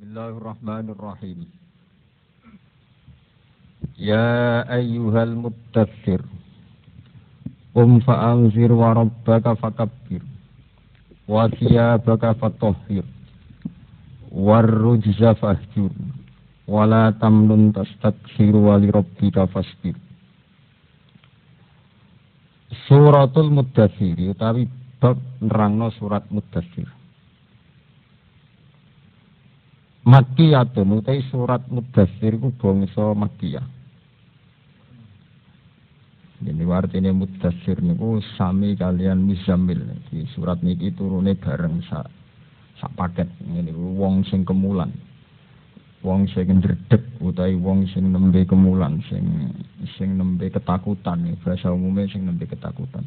Bismillahirrahmanirrahim. Ya ayyuhal muttathir. Qum fa'anzir wa rabbaka fakabbir. Wa thiyabaka fatahhir. Warrujza fahjur. Wa la tamnun tastakthir wa li rabbika fasbir. Suratul Muddathir utawi bab nerangno surat Muddathir. Makkiyatun utai surat Muddathir ku bangsa Makkiyah. Jadi artinya Muddathir niku sami kalian Mizamil. Di surat niki turune bareng sak sak paket ngene wong sing kemulan. Wong sing ndredeg utawi wong sing nembe kemulan sing sing nembe ketakutan bahasa umumnya sing nembe ketakutan.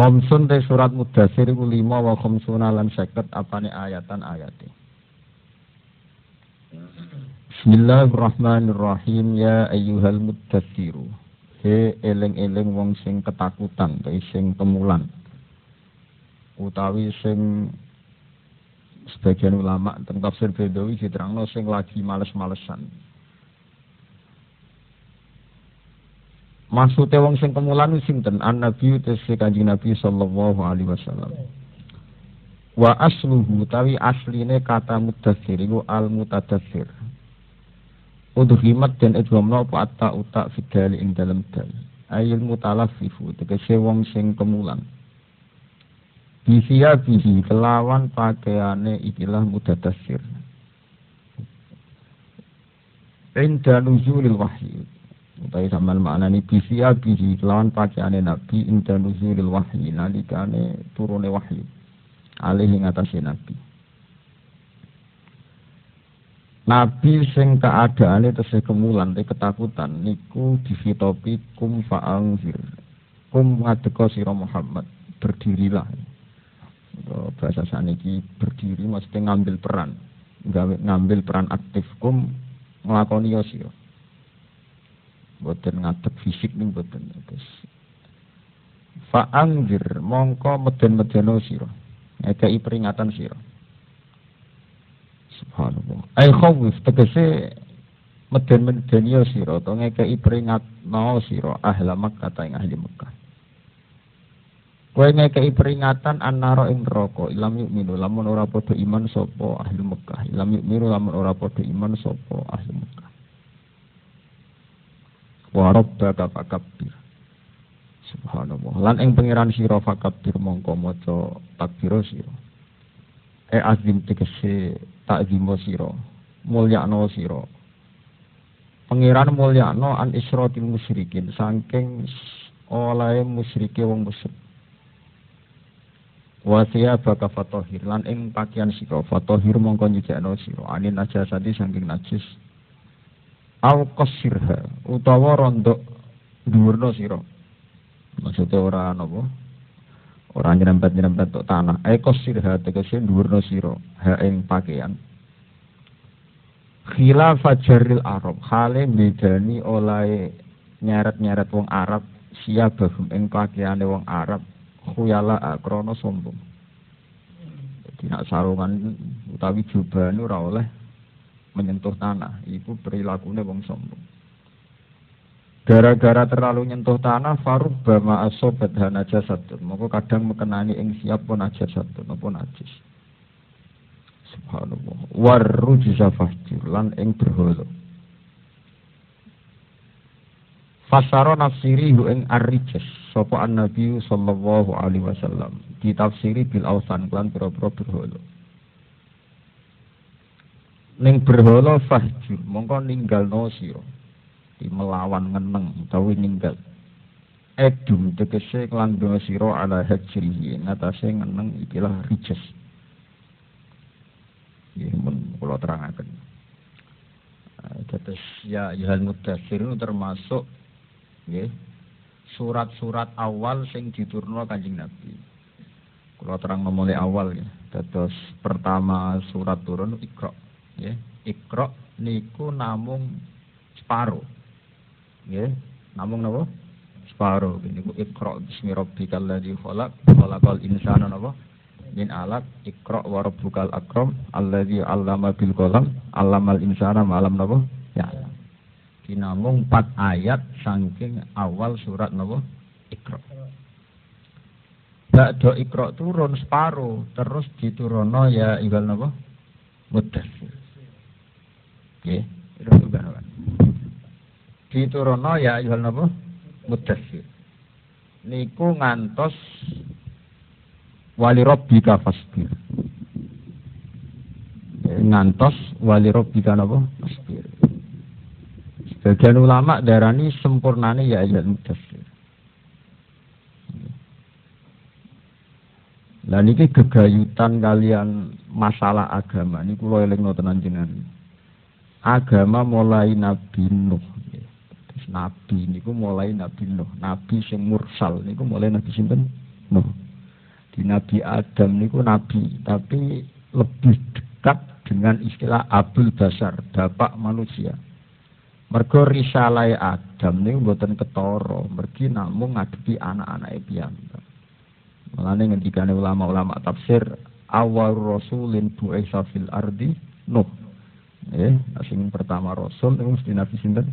Khamsun te surat Muddathir iku 5 wa khamsuna lan 50 apane ayatan ayate. Bismillahirrahmanirrahim ya ayyuhal muddatsiru. He eling-eling wong sing ketakutan, te sing temulan. Utawi sing sebagian ulama tentang tafsir Bedawi diterangno sing lagi males-malesan. Maksudnya wong sing kemulan sinten? An Nabi tesi Kanjeng Nabi sallallahu alaihi wasallam. Wa asluhu tawi asline kata mudathir iku al mutadathir. Udhimat dan idghamna apa atta uta fidali ing dalam dal. Ayil mutalaffifu tegese wong sing kemulan. Bisia bihi kelawan pakaiane ikilah mutadathir. Inda nuzulil wahyu. Utai sama makna ini bisia bihi kelawan pakaiane nabi inda nuzulil wahyu. Nalikane turune wahyu. Alih ing atase nabi. Nabi sing keadaane tesih kemulan te ketakutan niku difitopi kum fa'angzir. Kum ngadeka sira Muhammad, berdirilah. Bahasa saniki berdiri mesti ngambil peran. ngambil peran aktif kum nglakoni yo sira. Boten fisik ning boten terus. Fa'angzir mongko meden-medeno sira. Ngekei peringatan sira. Subhanallah. Ai khawif tegese meden-meden ya sira to ngekeki peringatno sira ahli Makkah ta ing ahli Makkah. Kowe ngekeki peringatan annara ing neraka ilam yu'minu lamun ora padha iman sapa ahli Makkah. Ilam yu'minu lamun ora padha iman sapa ahli Makkah. Wa rabbaka fakabbir. Subhanallah. Lan ing pangeran sira fakabbir mongko maca takbir sira. E azim tegese takzimo sira. Mulyakno sira. Pangeran mulyakno an isrotil musyrikin saking olahe musyrike wong musyrik Wasiya baka fatohir lan ing pakaian sira. Fatohir mongko nyucikno sira. Anin najasati saking najis. Au qasirha utawa rondok dhuwurna sira. Maksudnya ora napa ora nyerempet-nyerempet tok tanah. Eko sirha tegese dhuwurna sira. Ha ing pakaian khilaf fajaril arab. Hale bedani oleh nyeret-nyeret wong Arab siabahum ing pakaiane wong Arab khuyala akrono sombong. Jadi nak sarungan utawi jubahane ora oleh menyentuh tanah. Iku perilakunya wong sombong Gara-gara terlalu nyentuh tanah, farub bama asobat hanaja satu. Maka kadang mekenani ing siap pun aja satu, pun najis. Subhanallah. Warru fahjur lan ing berhala. Fasaro nafsiri hu ing arrijas sapa an-nabi sallallahu alaihi wasallam ditafsiri bil ausan lan pira-pira berhala. Ning berhala fahjur mongko ninggalno sira di melawan ngeneng utawi ninggal edum tegese nglandung sira ala hajrihi ngatasé ngeneng ikilah rijes nggih mun kula terangaken Tetes ya Yuhal Mudathir termasuk nggih surat-surat awal sing diturunno Kanjeng Nabi. Kula terang mulai awal ya. Tetes pertama surat turun Iqra ya. Iqra niku namung separuh Nggih, namung napa? Separo niku Iqra bismi rabbikal ladzi khalaq khalaqal insana napa? min alaq ikra wa rabbukal akram alladzi 'allama bil qalam 'allamal insana ma lam napa ya dinamung empat ayat saking awal surat napa ikra Bakdo ikra turun separuh terus diturono ya ibal napa mudassir nggih okay. Diturono ya ibal napa mudassir niku ngantos wali rabbika fasbir. Ngantos wali rabbika napa? Fasbir. Sebagian ulama darani sempurnane ya ayat mudassir. Lah niki gegayutan kalian masalah agama niku kula elingno tenan jenengan. Agama mulai Nabi Nuh. Nabi niku mulai Nabi Nuh, Nabi sing mursal niku mulai Nabi sinten? Nuh. Di Nabi Adam niku nabi, tapi lebih dekat dengan istilah Abdul Basar, bapak manusia. Mergo risalai Adam niku mboten ketara, mergi namung ngadepi anak-anake piyambak. Mulane ngendikane ulama-ulama tafsir awal rasulin bu'isa fil ardi Nuh. Eh, sing pertama rasul niku mesti nabi sinten?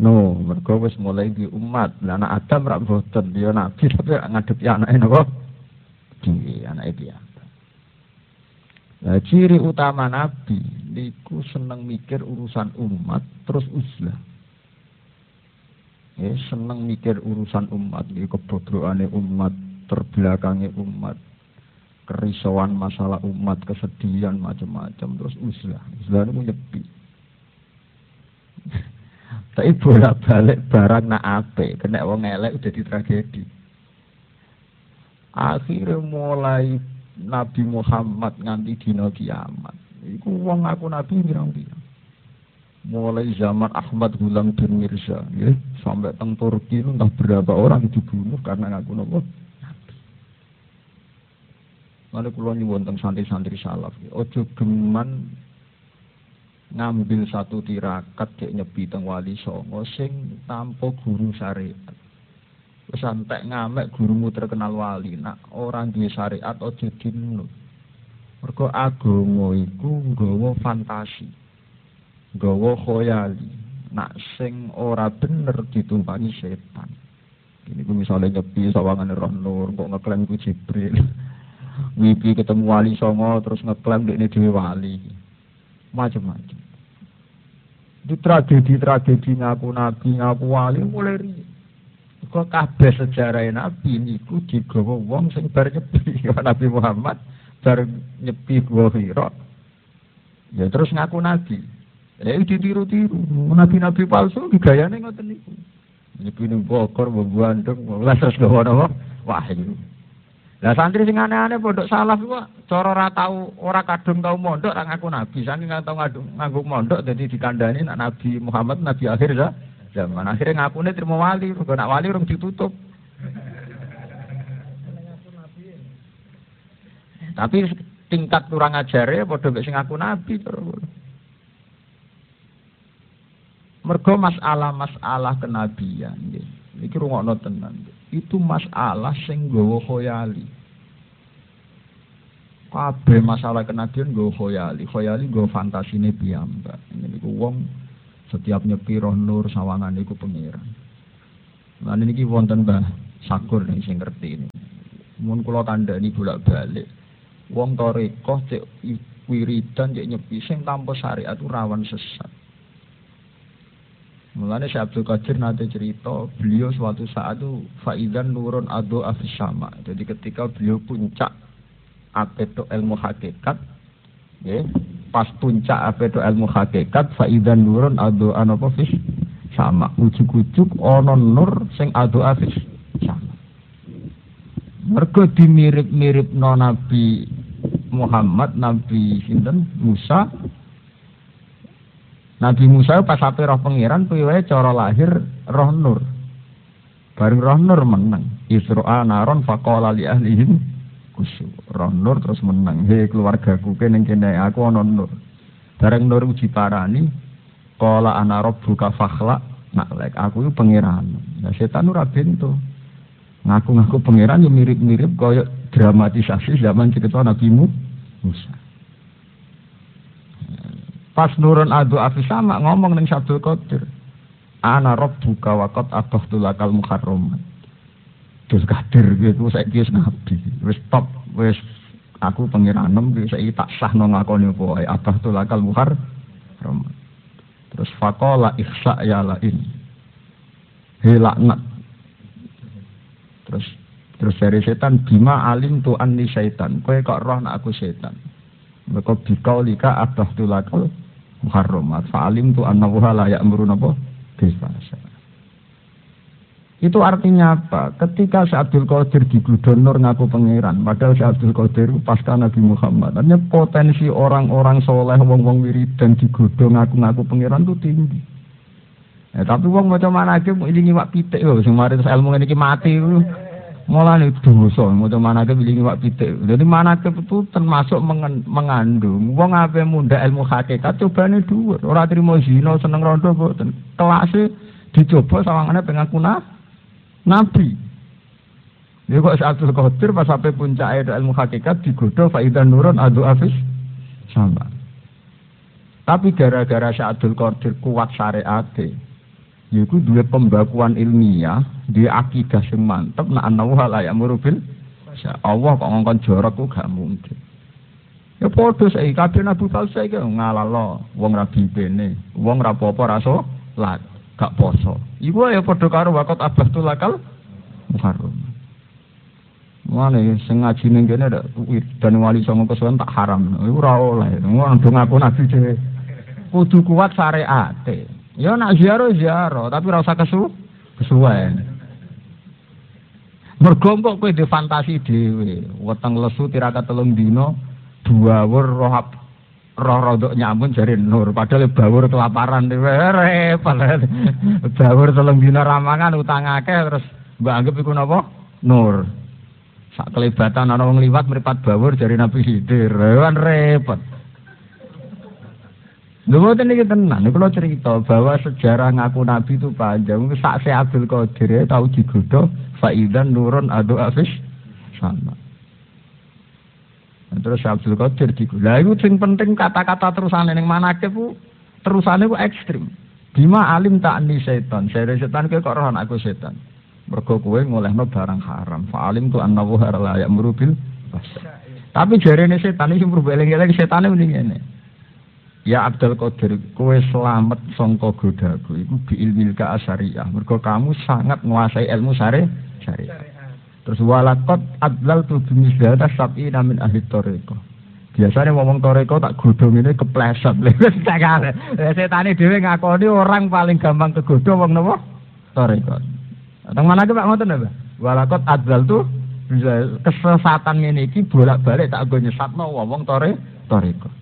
No, mergo wis mulai di umat. Lah anak Adam ra mboten, dia nabi tapi ngadepi anake napa? tinggi anak dia. Nah, ciri utama Nabi niku seneng mikir urusan umat terus uzlah. Ya, seneng mikir urusan umat, ya, kebobroane umat, terbelakangnya umat, kerisauan masalah umat, kesedihan macam-macam terus uzlah. Uzlah itu nyepi. Tapi bolak-balik barang nak ape, kena wong elek udah di tragedi. Akhirnya mulai Nabi Muhammad nganti dina kiamat. Iku wong aku Nabi pirang-pirang. Mulai zaman Ahmad Gulam bin Mirza, ya, sampai teng Turki entah berapa orang dibunuh karena ngaku nopo. Lalu kulo nyuwun teng santri-santri salaf, ojo geman ngambil satu tirakat kayak nyepi teng wali songo sing tanpa guru syariat. Antek ngamek gurumu terkenal wali. Nak orang duwe syariat aja dinut. Mergo agama iku nggawa fantasi. Nggawa khoyali. Nak sing ora bener ditumpangi setan. Ini ku misalnya nyepi sawangan roh nur, kok ngeklaim ku Jibril. Wibi ketemu wali songo terus ngeklaim ini dhewe wali. Macam-macam. Di tragedi-tragedi ngaku nabi, ngaku wali mulai ri kok kabeh sejarah Nabi niku digawa wong sing bar nyepi Nabi Muhammad bar nyepi gua. Ya terus ngaku nabi. Ya ditiru-tiru. Nabi-nabi palsu digayane ngoten niku. Nyepi ning Bogor mbandung lah terus gawa napa? Wahyu. Lah santri sing aneh-aneh pondok salaf kok cara ora tau ora kadung tau mondok ra ngaku nabi, saking tau nganggo mondok dadi dikandani nak Nabi Muhammad nabi akhir ya zaman. Akhirnya ngapune terima wali, mergo nak wali urung ditutup. Tapi tingkat kurang ajare padha mek sing ngaku nabi terus. Mergo masalah-masalah kenabian nggih. Iki rungokno tenan. Itu masalah sing nggawa khoyali. Kabeh masalah kenabian nggawa khoyali. Khoyali nggawa fantasine piyambak. Niku wong setiap nyepi roh nur sawangan iku pengiran. Lan niki wonten Mbah Sakur nih sing ngerti ini. Mun kula kandhani bolak-balik. Wong tarekah cek wiridan cek nyepi sing tanpa syariat rawan sesat. Mulane Syekh Abdul Qadir nanti cerita, beliau suatu saat itu faidan nurun ado afisama. Jadi ketika beliau puncak apa itu ilmu hakikat, ya, pas puncak apa itu ilmu hakikat faidan nurun anopo fis sama. Ujuk-ujuk ono nur sing ado afis sama. Mergo dimirip-mirip no nabi Muhammad nabi sinten? Musa Nabi Musa pas ape roh pangeran kuwi cara lahir roh nur bareng roh nur menang Isra naron faqala li ahlihim khusyuk. Roh nur terus menang. Hei keluargaku kene kene aku ana nur. Bareng nur uji parani kala ana rabbuka fakhla nak lek aku itu pangeran. Nah setan ora bento. Ngaku-ngaku pangeran yo mirip-mirip kaya dramatisasi zaman cerita Nabi Musa. Pas nurun adu afi sama ngomong ning Sabdul Qadir. Ana rabbuka wa qad abahtu lakal muharramat. Terus kadir gitu saya wis nabi. Wis top wis aku pengiranem iki saiki tak sahno ngakoni apa ae abahtu lakal muharramat. Terus faqala ihsa ya lain. Hilaknat. Terus terus dari setan bima alim tu anni syaitan. Kowe kok roh aku setan. Mereka bikau lika abah tulakal muharramat. Fa'alim tu anna wuha layak merun apa? Bisfasa. Itu artinya apa? Ketika si Abdul Qadir di Nur ngaku pangeran, padahal si Abdul Qadir pasca Nabi Muhammad. Artinya potensi orang-orang soleh, wong-wong dan di ngaku-ngaku pangeran itu tinggi. Ya, tapi wong macam mana aja ini nyimak pitik loh, semarin ilmu ini mati. Mulane dosa maca manake wilingi wak pitik. Jadi manake itu termasuk mengandung wong ape munda ilmu hakikat cobane dhuwur. Ora trimo zina seneng rondo mboten. Kelase dicoba sawangane pengaku nabi. Ya kok Abdul Qadir pas sampai puncak ilmu hakikat digodho faidan nurun adu afis sama. Tapi gara-gara Abdul Qadir kuat syariat yaiku dua pembakuan ilmiah di akidah sing mantep nak anahu hal ya murubil Allah kok ngongkon jorok ku gak mungkin ya padha saiki kabeh nabi palsu iki ngalalo wong ra bibene wong ra apa-apa raso lat gak poso iku ya padha karo wakot abah lakal muharram Mana sing ngaji ning kene ada dan wali songo kesuwen tak haram. Iku ora oleh. Ngono ngaku nabi dhewe. Kudu kuat syariate. Ya nak ziarah ziarah, tapi rasa kesu kesuwen. Mergo kok di fantasi dhewe, weteng lesu tirakat telung dino, bawur rohap roh rodok nyamun jari nur. Padahal bawur kelaparan repot. Bawur telung dino ramangan utang akeh terus mbak anggap iku napa? Nur. Sak kelibatan ana wong liwat mripat bawur jari Nabi Khidir. Repot. Lho mboten niki tenan, niku cerita bahwa sejarah ngaku nabi itu panjang. Sak se Abdul Qadir ya tahu digodho faidan nurun adu afis sama. Nah, terus Abdul Qadir digodho. Lah iku sing penting kata-kata terusane ning manake ku terusane ku ekstrim. Bima alim tak ni setan. Saya setan kok roh aku setan. Mergo kowe ngolehno barang haram. Fa alim tu annahu la ya'muru bil Tapi jarene setan iki mrubah eling-eling setane mending ngene. Ya Abdul Qadir, kowe selamat songko godaku iku bi ilmil ka asyariah. Mergo kamu sangat menguasai ilmu syari syariah. Terus walakot adlal tu bimisdata sabi namin ahli toreko. Biasanya ngomong toreko tak godong ini kepleset. Setane dhewe ngakoni orang paling gampang kegodho wong napa? Toreko. Teng mana Pak ngoten apa? Walakot adlal tu kesesatan ini iki bolak-balik tak go nyesatno wong tore toreko.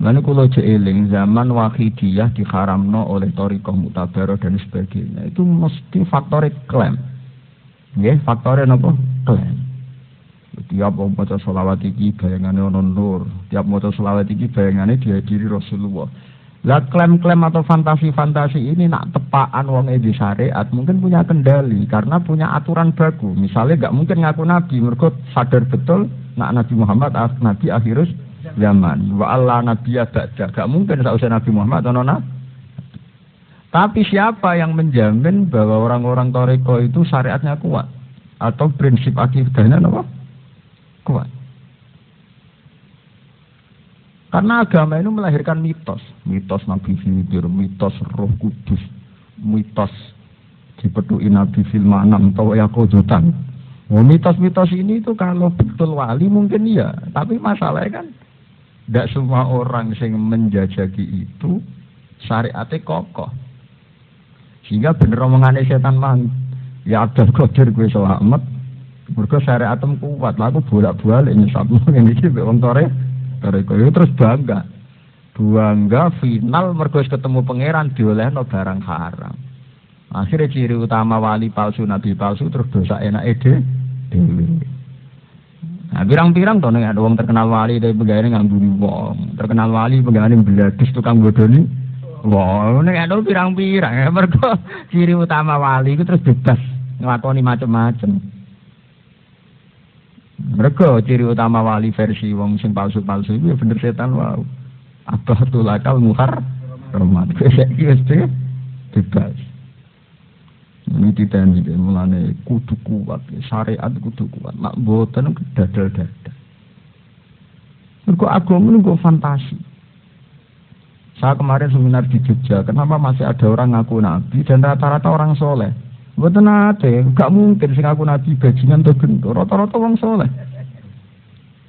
Lalu kalau jeeling zaman wakidiyah diharamno oleh torikoh mutabaro dan sebagainya itu mesti faktor klaim, ya faktor apa klaim. Tiap mau baca sholawat iki bayangannya ono nur, tiap mau baca sholawat iki bayangannya dihadiri Rasulullah. Lah klaim-klaim atau fantasi-fantasi ini nak tepaan wong di syariat mungkin punya kendali karena punya aturan baku. Misalnya nggak mungkin ngaku nabi, mereka sadar betul nak Nabi Muhammad nabi akhirus zaman. Wa Allah Nabi ba'da. Gak mungkin usah Nabi Muhammad atau nona. Tapi siapa yang menjamin bahwa orang-orang Toreko itu syariatnya kuat? Atau prinsip akidahnya apa? Kuat. Karena agama ini melahirkan mitos. Mitos Nabi Khidir, mitos roh kudus, mitos dipetui Nabi Filmanam, atau Yakodotan. Oh, mitos-mitos ini itu kalau betul wali mungkin iya. Tapi masalahnya kan tidak semua orang yang menjajaki itu syariatnya kokoh. Sehingga bener omongannya setan mang. Ya Abdul Qadir gue selamat. Mereka syariatem kuat. Lalu bolak-balik nyesat ini sih wong tore. Tore terus bangga. Bangga final mergo ketemu pangeran diolehno barang haram. Akhirnya ciri utama wali palsu, nabi palsu terus dosa enak ede dewi. Nah, pirang-pirang to nek ada wong terkenal wali tapi pegawai ngambuni wong. Terkenal wali pegawai beladis tukang bodoni. Wah, nek ada pirang-pirang ya mergo ciri utama wali itu terus bebas nglakoni macam-macam. Mereka ciri utama wali versi wong sing palsu-palsu itu ya bener setan wow. Abah tulakal muhar rahmat. Saiki wis bebas. Tidak ini mulane kudu kuat, syariat kudu kuat. Nak boten dadal-dadal. Mergo agama itu fantasi. Saya kemarin seminar di Jogja, kenapa masih ada orang ngaku nabi dan rata-rata orang soleh? Bukan ada, gak mungkin sing ngaku nabi bajingan tuh gendor, rata-rata orang soleh.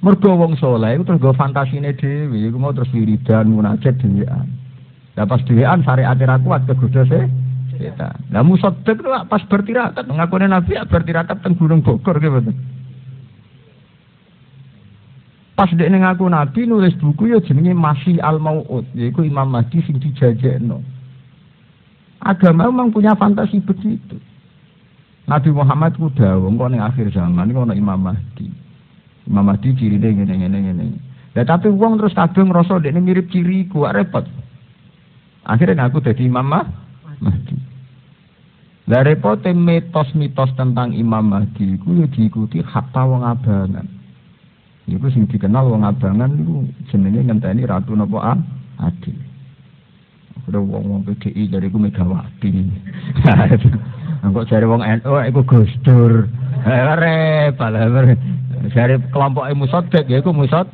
Mergo wong soleh itu terus gue fantasine dewi, gue mau terus wiridan, munajat dewean. Lah pas dewean syariat ra kuat kegoda se setan. Lah musaddiq pas bertirakat ngakune nabi ya bertirakat teng Gunung Bogor gitu. Pas dia ngaku nabi nulis buku ya jenenge Masih Al Mau'ud, yaitu Imam Mahdi sing dijajekno. Agama memang punya fantasi begitu. Nabi Muhammad ku dawuh engko ning akhir zaman iku ana Imam Mahdi. Imam Mahdi cirine ngene ngene ngene. Ya tapi wong terus kabeh ngrasa dekne mirip ciri ku repot. Akhirnya ngaku dadi Imam Mahdi. Lah repote mitos-mitos tentang Imam Mahdi ku ya diikuti hatta wong abangan. Iku sing dikenal wong abangan iku jenenge ngenteni ratu napa adil. Udah wong-wong PDI dari ku Megawati. Engko cari wong NU iku Gus Dur. Repal. Cari kelompok Musodek ya iku Musod.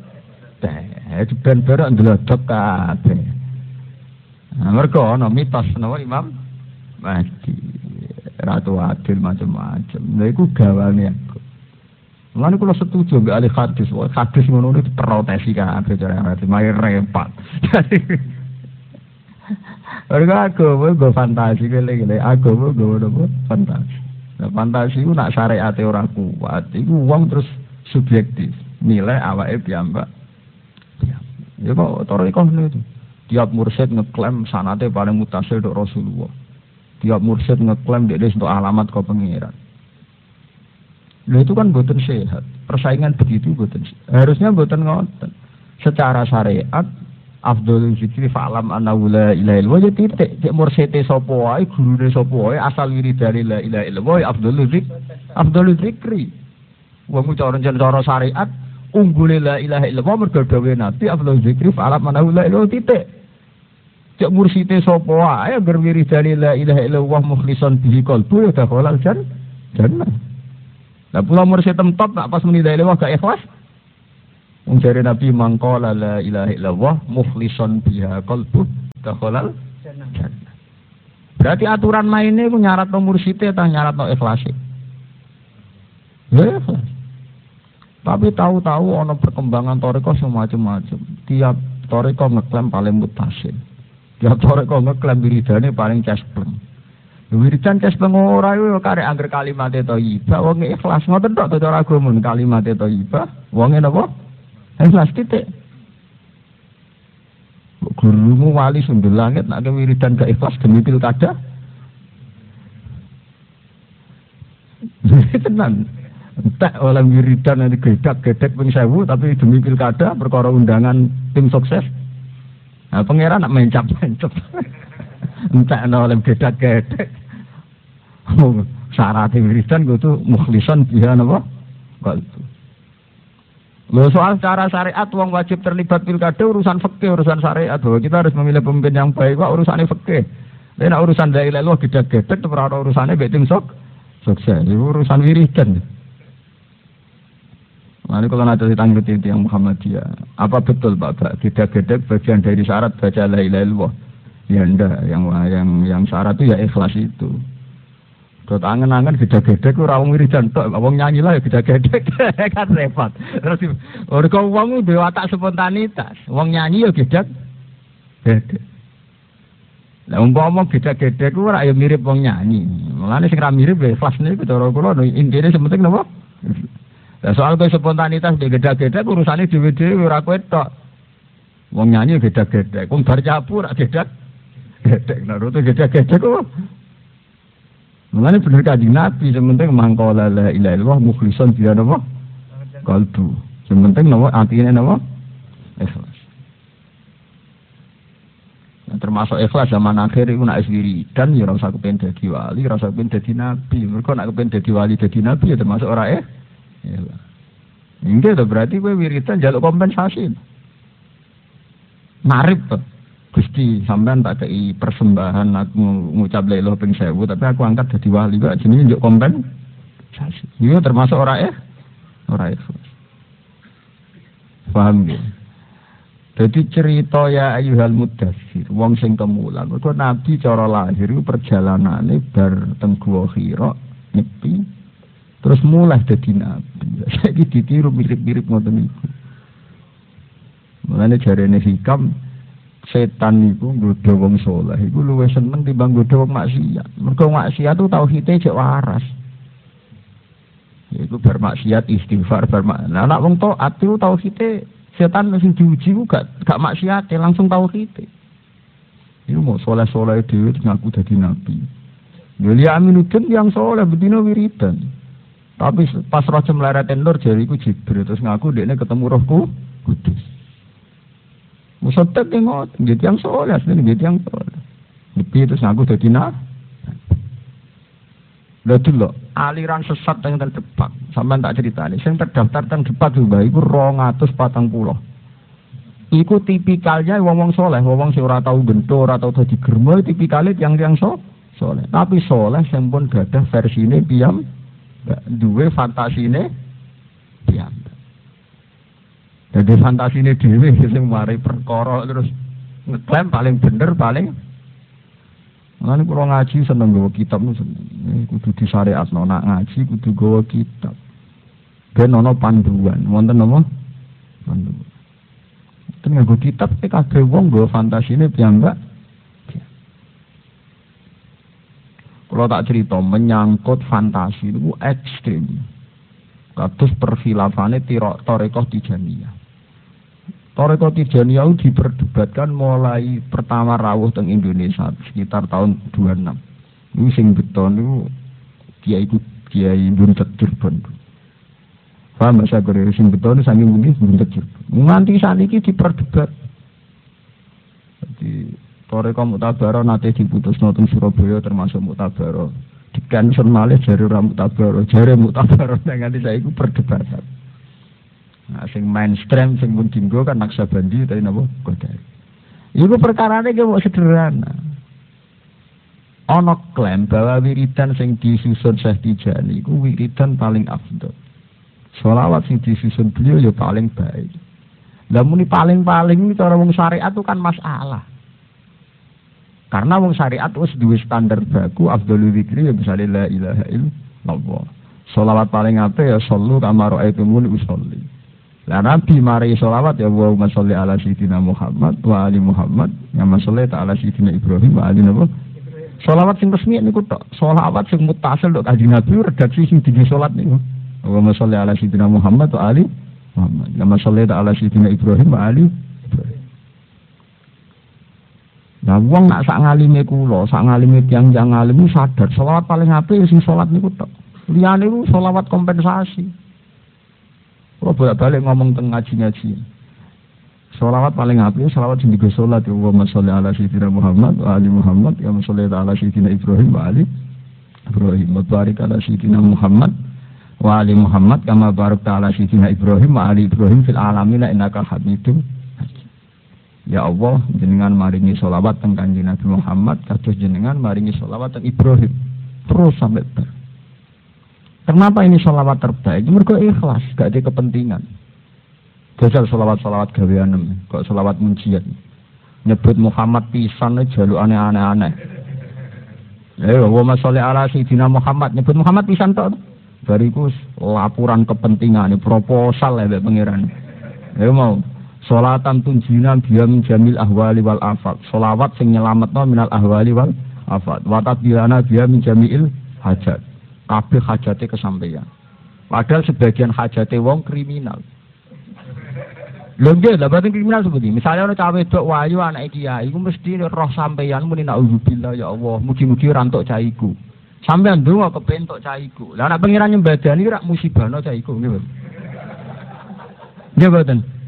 Itu ben berok ndlodok kabeh. Mergo ana mitos napa Imam Mahdi. Ratu Adil macam-macam. Lha iku gawane Lalu kalau setuju nggak alih hadis, hadis ngono itu protesi kan, cara hadis, main repot. Mereka agama gue fantasi gile gile, agama gue gue fantasi. Nah, fantasi itu nak syariat orang kuat, itu uang terus subjektif, nilai awake piyambak. Ya kok toriko itu. Tiap mursyid ngeklaim sanate paling mutasil untuk Rasulullah. Tiap mursyid ngeklaim dia untuk alamat kau pengiran. Nah itu kan buatan sehat. Persaingan begitu buatan Harusnya buatan ngoten. Secara syariat Abdul zikri fa'lam anna la ilaha illallah ya titik cek mursete sapa wae gurune sapa wae asal dari la ilaha illallah ya Abdul zikri Abdul zikri wong cara cara syariat unggule la ilaha illallah nabi Abdul zikri fa'lam anna la ilaha titik cek mursite sapa wae agar dari la ilaha illallah mukhlishan bihi qalbu ya dakhalal jannah Nah pulau mursyid tempat nak pas menidai lewah gak ikhlas. Mencari Nabi mangkola la ilaha illallah mukhlison biha qalbu dakhalal jannah. Berarti aturan mainnya itu nyarat no mursyidnya atau nyarat no ikhlas. Ya. Tapi tahu-tahu ono perkembangan toriko semacam-macam. Tiap toriko ngeklaim paling mutasin. Tiap toriko ngeklaim wiridane paling cespleng. Wiridan kes pengora itu karek angger kalimat iba, wong ikhlas ngoten tok to cara agama kalimat iba, wong napa? Ikhlas titik. Gurumu wali sundul langit nak wiridan gak ikhlas demi pilkada. Tenan. Tak oleh wiridan nanti gedak-gedek tapi demi pilkada perkara undangan tim sukses. Nah, pangeran nak mencap-mencap. Entah oleh gedak-gedek. syarat wiridan tuh mukhlisan biha napa? Qalbu. Lo soal cara syariat wong wajib terlibat pilkada urusan fikih urusan syariat bahwa kita harus memilih pemimpin yang baik kok urusannya fikih. Lain urusan dari lalu gede gede itu ora urusannya betim sok sukses. Urusan wiridan. Lalu kalau nanti ditanggapi yang Muhammadiyah, apa betul Pak? Tidak gede bagian dari syarat baca la ilaha illallah. Ya enggak, yang yang yang syarat itu ya ikhlas itu. Dot angen-angen gede-gede ora wong wiridan tok, wong nyanyi lah ya gede-gede kan repot. Terus mergo wong duwe watak spontanitas, wong nyanyi ya gede gede. Lah umpama gede-gede ku ora ya mirip wong nyanyi. Mulane sing ra mirip ya kelas niku cara kula intine sementing napa? Lah soal kowe spontanitas gede-gede urusane dhewe-dhewe ora kowe tok. Wong nyanyi gede-gede, wong bar capu ora gede gede. Nah, rute gede-gede ku Mengenai benar kaji Nabi, sementing mangkola la ilaha illallah mukhlison dia nama kalbu. Sementing artinya nama ikhlas. Nah, termasuk ikhlas zaman akhir itu nak sendiri dan ya rasa kepen jadi wali, rasa kepen jadi nabi. Mereka nak kepen jadi wali jadi nabi ya termasuk orang eh. Enggak tuh berarti gue wiridan jaluk kompensasi. Marip tuh. Gusti sampean tak kei persembahan aku ngucap lelo ping sewu tapi aku angkat jadi wali kok jenenge njuk kompensasi. Iya termasuk orang eh orang ikhlas. Paham ya? Jadi cerita ya ayuhal mudassir, wong sing kemulan. Mergo Nabi cara lahir perjalanane bar teng Hira nyepi terus mulai dadi nabi. Saiki ditiru mirip-mirip ngoten niku. Mulane jarene hikam setan niku nggodha wong saleh iku luwih seneng timbang nggodha wong maksiat. Mergo maksiat tu tauhide cek waras. Iku bermaksiat istighfar bermaksiat. Nah, anak wong taat itu tauhide setan mesti diuji ku gak gak maksiat langsung tauhide. Iku mau soleh-soleh dhewe ngaku dadi nabi. Yuli Aminuddin yang soleh betina wiridan. Tapi pas cemleret nur jadi iku Jibril terus ngaku dia ketemu rohku kudus. Musotek tengok, jadi yang soleh, asli jadi yang soleh. Tapi terus ngaku dadi nabi. Lalu loh, aliran sesat yang terdepak. Sampai tak cerita ini. Yang terdaftar yang depak juga, itu rongatus patang pulau. Iku tipikalnya wong-wong soleh, wong-wong sing ora tau gentur, ora tau dadi germo, tipikalnya yang yang so, soleh. Tapi soleh sing pun gadah versine piyam, duwe fantasine piyam. Jadi fantasine dhewe sing mari perkara terus ngeklaim paling bener, paling Mulane kula ngaji seneng gawa kitab nu seneng. Kudu disyariatno nak ngaji kudu gawa kitab. Ben ana panduan. Wonten apa? Panduan. Ten nganggo kitab e kabeh wong gawa fantasine piyambak. Kalau tak cerita menyangkut fantasi itu ekstrim. Kados perfilafane Torekoh Tijaniyah. Toreko Tijaniyah diperdebatkan mulai pertama rawuh teng Indonesia sekitar tahun 26. Ini sing beton itu dia kiai buntet Cirebon. Paham saya kira sing beton sami muni buntet Cirebon. Nganti saat ini diperdebat. Jadi Toreko Mutabaro nanti diputus nonton Surabaya termasuk Mutabaro. Di cancel malih jari orang Mutabaro, jari Mutabaro saya itu perdebatan. Nah, sing mainstream sing pun dinggo kan Naksabandi tadi napa Qadari. Iku perkarane ki sederhana. Ana klaim bahwa wiridan sing disusun Syekh Tijani iku wiridan paling afdol. Sholawat sing disusun beliau ya paling baik. Lah muni paling-paling cara wong syariat itu kan masalah. Karena wong syariat wis duwe standar baku afdhalul zikri ya misalnya la ilaha illallah. Sholawat paling apik ya sallu kama raaitumuni usolli. Lah Nabi mari sholawat ya Allahumma sholli ala sayyidina Muhammad wa ali Muhammad ya sholli ala sayyidina Ibrahim wa ali Nabi. Sholawat sing resmi niku tok. Sholawat sing mutasil tok kanjeng Nabi redaksi sing di sholat niku. Allahumma sholli ala sayyidina Muhammad wa ali Muhammad. Ya sholli ala sayyidina Ibrahim wa ali Ibrahim. Nah, wong nak sak ngalime kula, sak ngalime tiang-tiang ngalim sadar sholawat paling apik sing sholat niku tok. Liyane niku sholawat kompensasi. Kalau bolak-balik ngomong tentang ngaji-ngaji. Salawat paling api, salawat sing digo salat ya Allahumma sholli ala sayyidina Muhammad wa ali Muhammad ya sholli ala sayyidina Ibrahim wa ali Ibrahim wa barik ala sayyidina Muhammad wa ali Muhammad kama barakta ala sayyidina Ibrahim wa ali Ibrahim fil alamin innaka Hamidum Ya Allah, jenengan maringi sholawat teng Kanjeng Nabi Muhammad, kados jenengan maringi sholawat teng Ibrahim. Terus sampai ber. Kenapa ini sholawat terbaik? Mereka ikhlas, gak ada kepentingan. Jajal sholawat-sholawat gaweanem, kok sholawat munciat. Nyebut Muhammad pisan jaluk aneh-aneh. Eh, wa sholli ala sayyidina Muhammad, nyebut Muhammad pisan tok. Bariku laporan kepentingan, proposal ya pangeran. Eh mau Solatan tunjina biya min jamil ahwali wal afat. Solawat sing nyelametno minal ahwali wal afat. Watat bilana biya jamil hajat kabeh hajate kesampaian. Padahal sebagian hajate wong kriminal. Lho nggih, lha berarti kriminal seperti misalnya ana cawe wedok wayu anak kiai, iku mesti roh sampeyan muni naudzubillah ya Allah, mugi-mugi ora entuk caiku. Sampeyan ndonga kepen entuk caiku. Lah anak pengiran nyembadani rak musibahno caiku nggih. Nggih.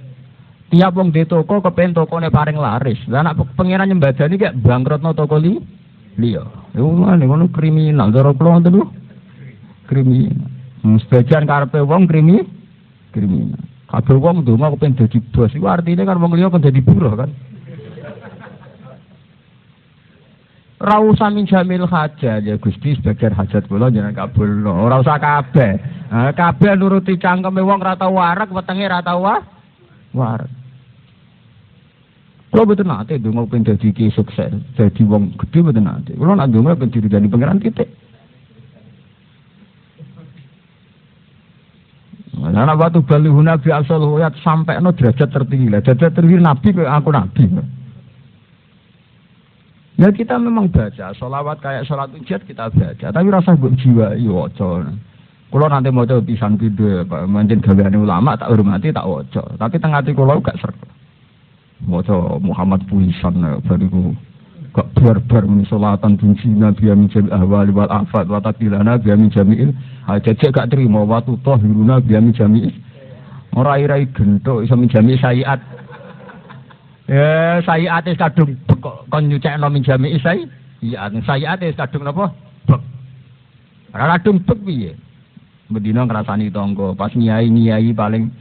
Tiap wong di toko kepen tokone paring laris. Lah anak nyembadani kayak bangkrutno toko li liya. Iku ngono kriminal cara kula lho kriminal. Hmm, sebagian karepe wong krimi kriminal. Kabeh wong ndonga kepen dadi bos, iku artine kan wong liya kan dadi buruh kan. Ora usah minjamil hajat ya Gusti sebagian hajat kula jangan kabulno. Ora usah kabeh. Kabeh nuruti cangkeme wong ora tau warak, wetenge ora tau warak. Kalau betul nanti dongo pengen jadi ki sukses, jadi wong gede betul nanti. Kalau nak dongo pengen jadi pangeran titik. Nah, waktu balik nabi asal huyat sampai no derajat tertinggi lah. Derajat tertinggi nabi aku nabi. Ya kita memang baca, sholawat kayak sholat ujat kita baca, tapi rasa gue jiwa iya waco. Kalau nanti mau coba pisan video, manjen gaweane ulama tak hormati tak waco, tapi tengah hati kalau gak serk. Maca Muhammad Puisan ya, bariku gak barbar min salatan tunsina biya min jami ahwali wal afat wa tatilana biya min jami'il hajat gak terima wa tutahiruna biya min jami'il. Ora irai gentuk iso min jami'il sayiat. Ya sayiat is kadung kon nyucekno min jami'il sayiat sayiat is kadung napa? Bek. Ora kadung bek piye? Bedino ngrasani tangga pas nyai-nyai paling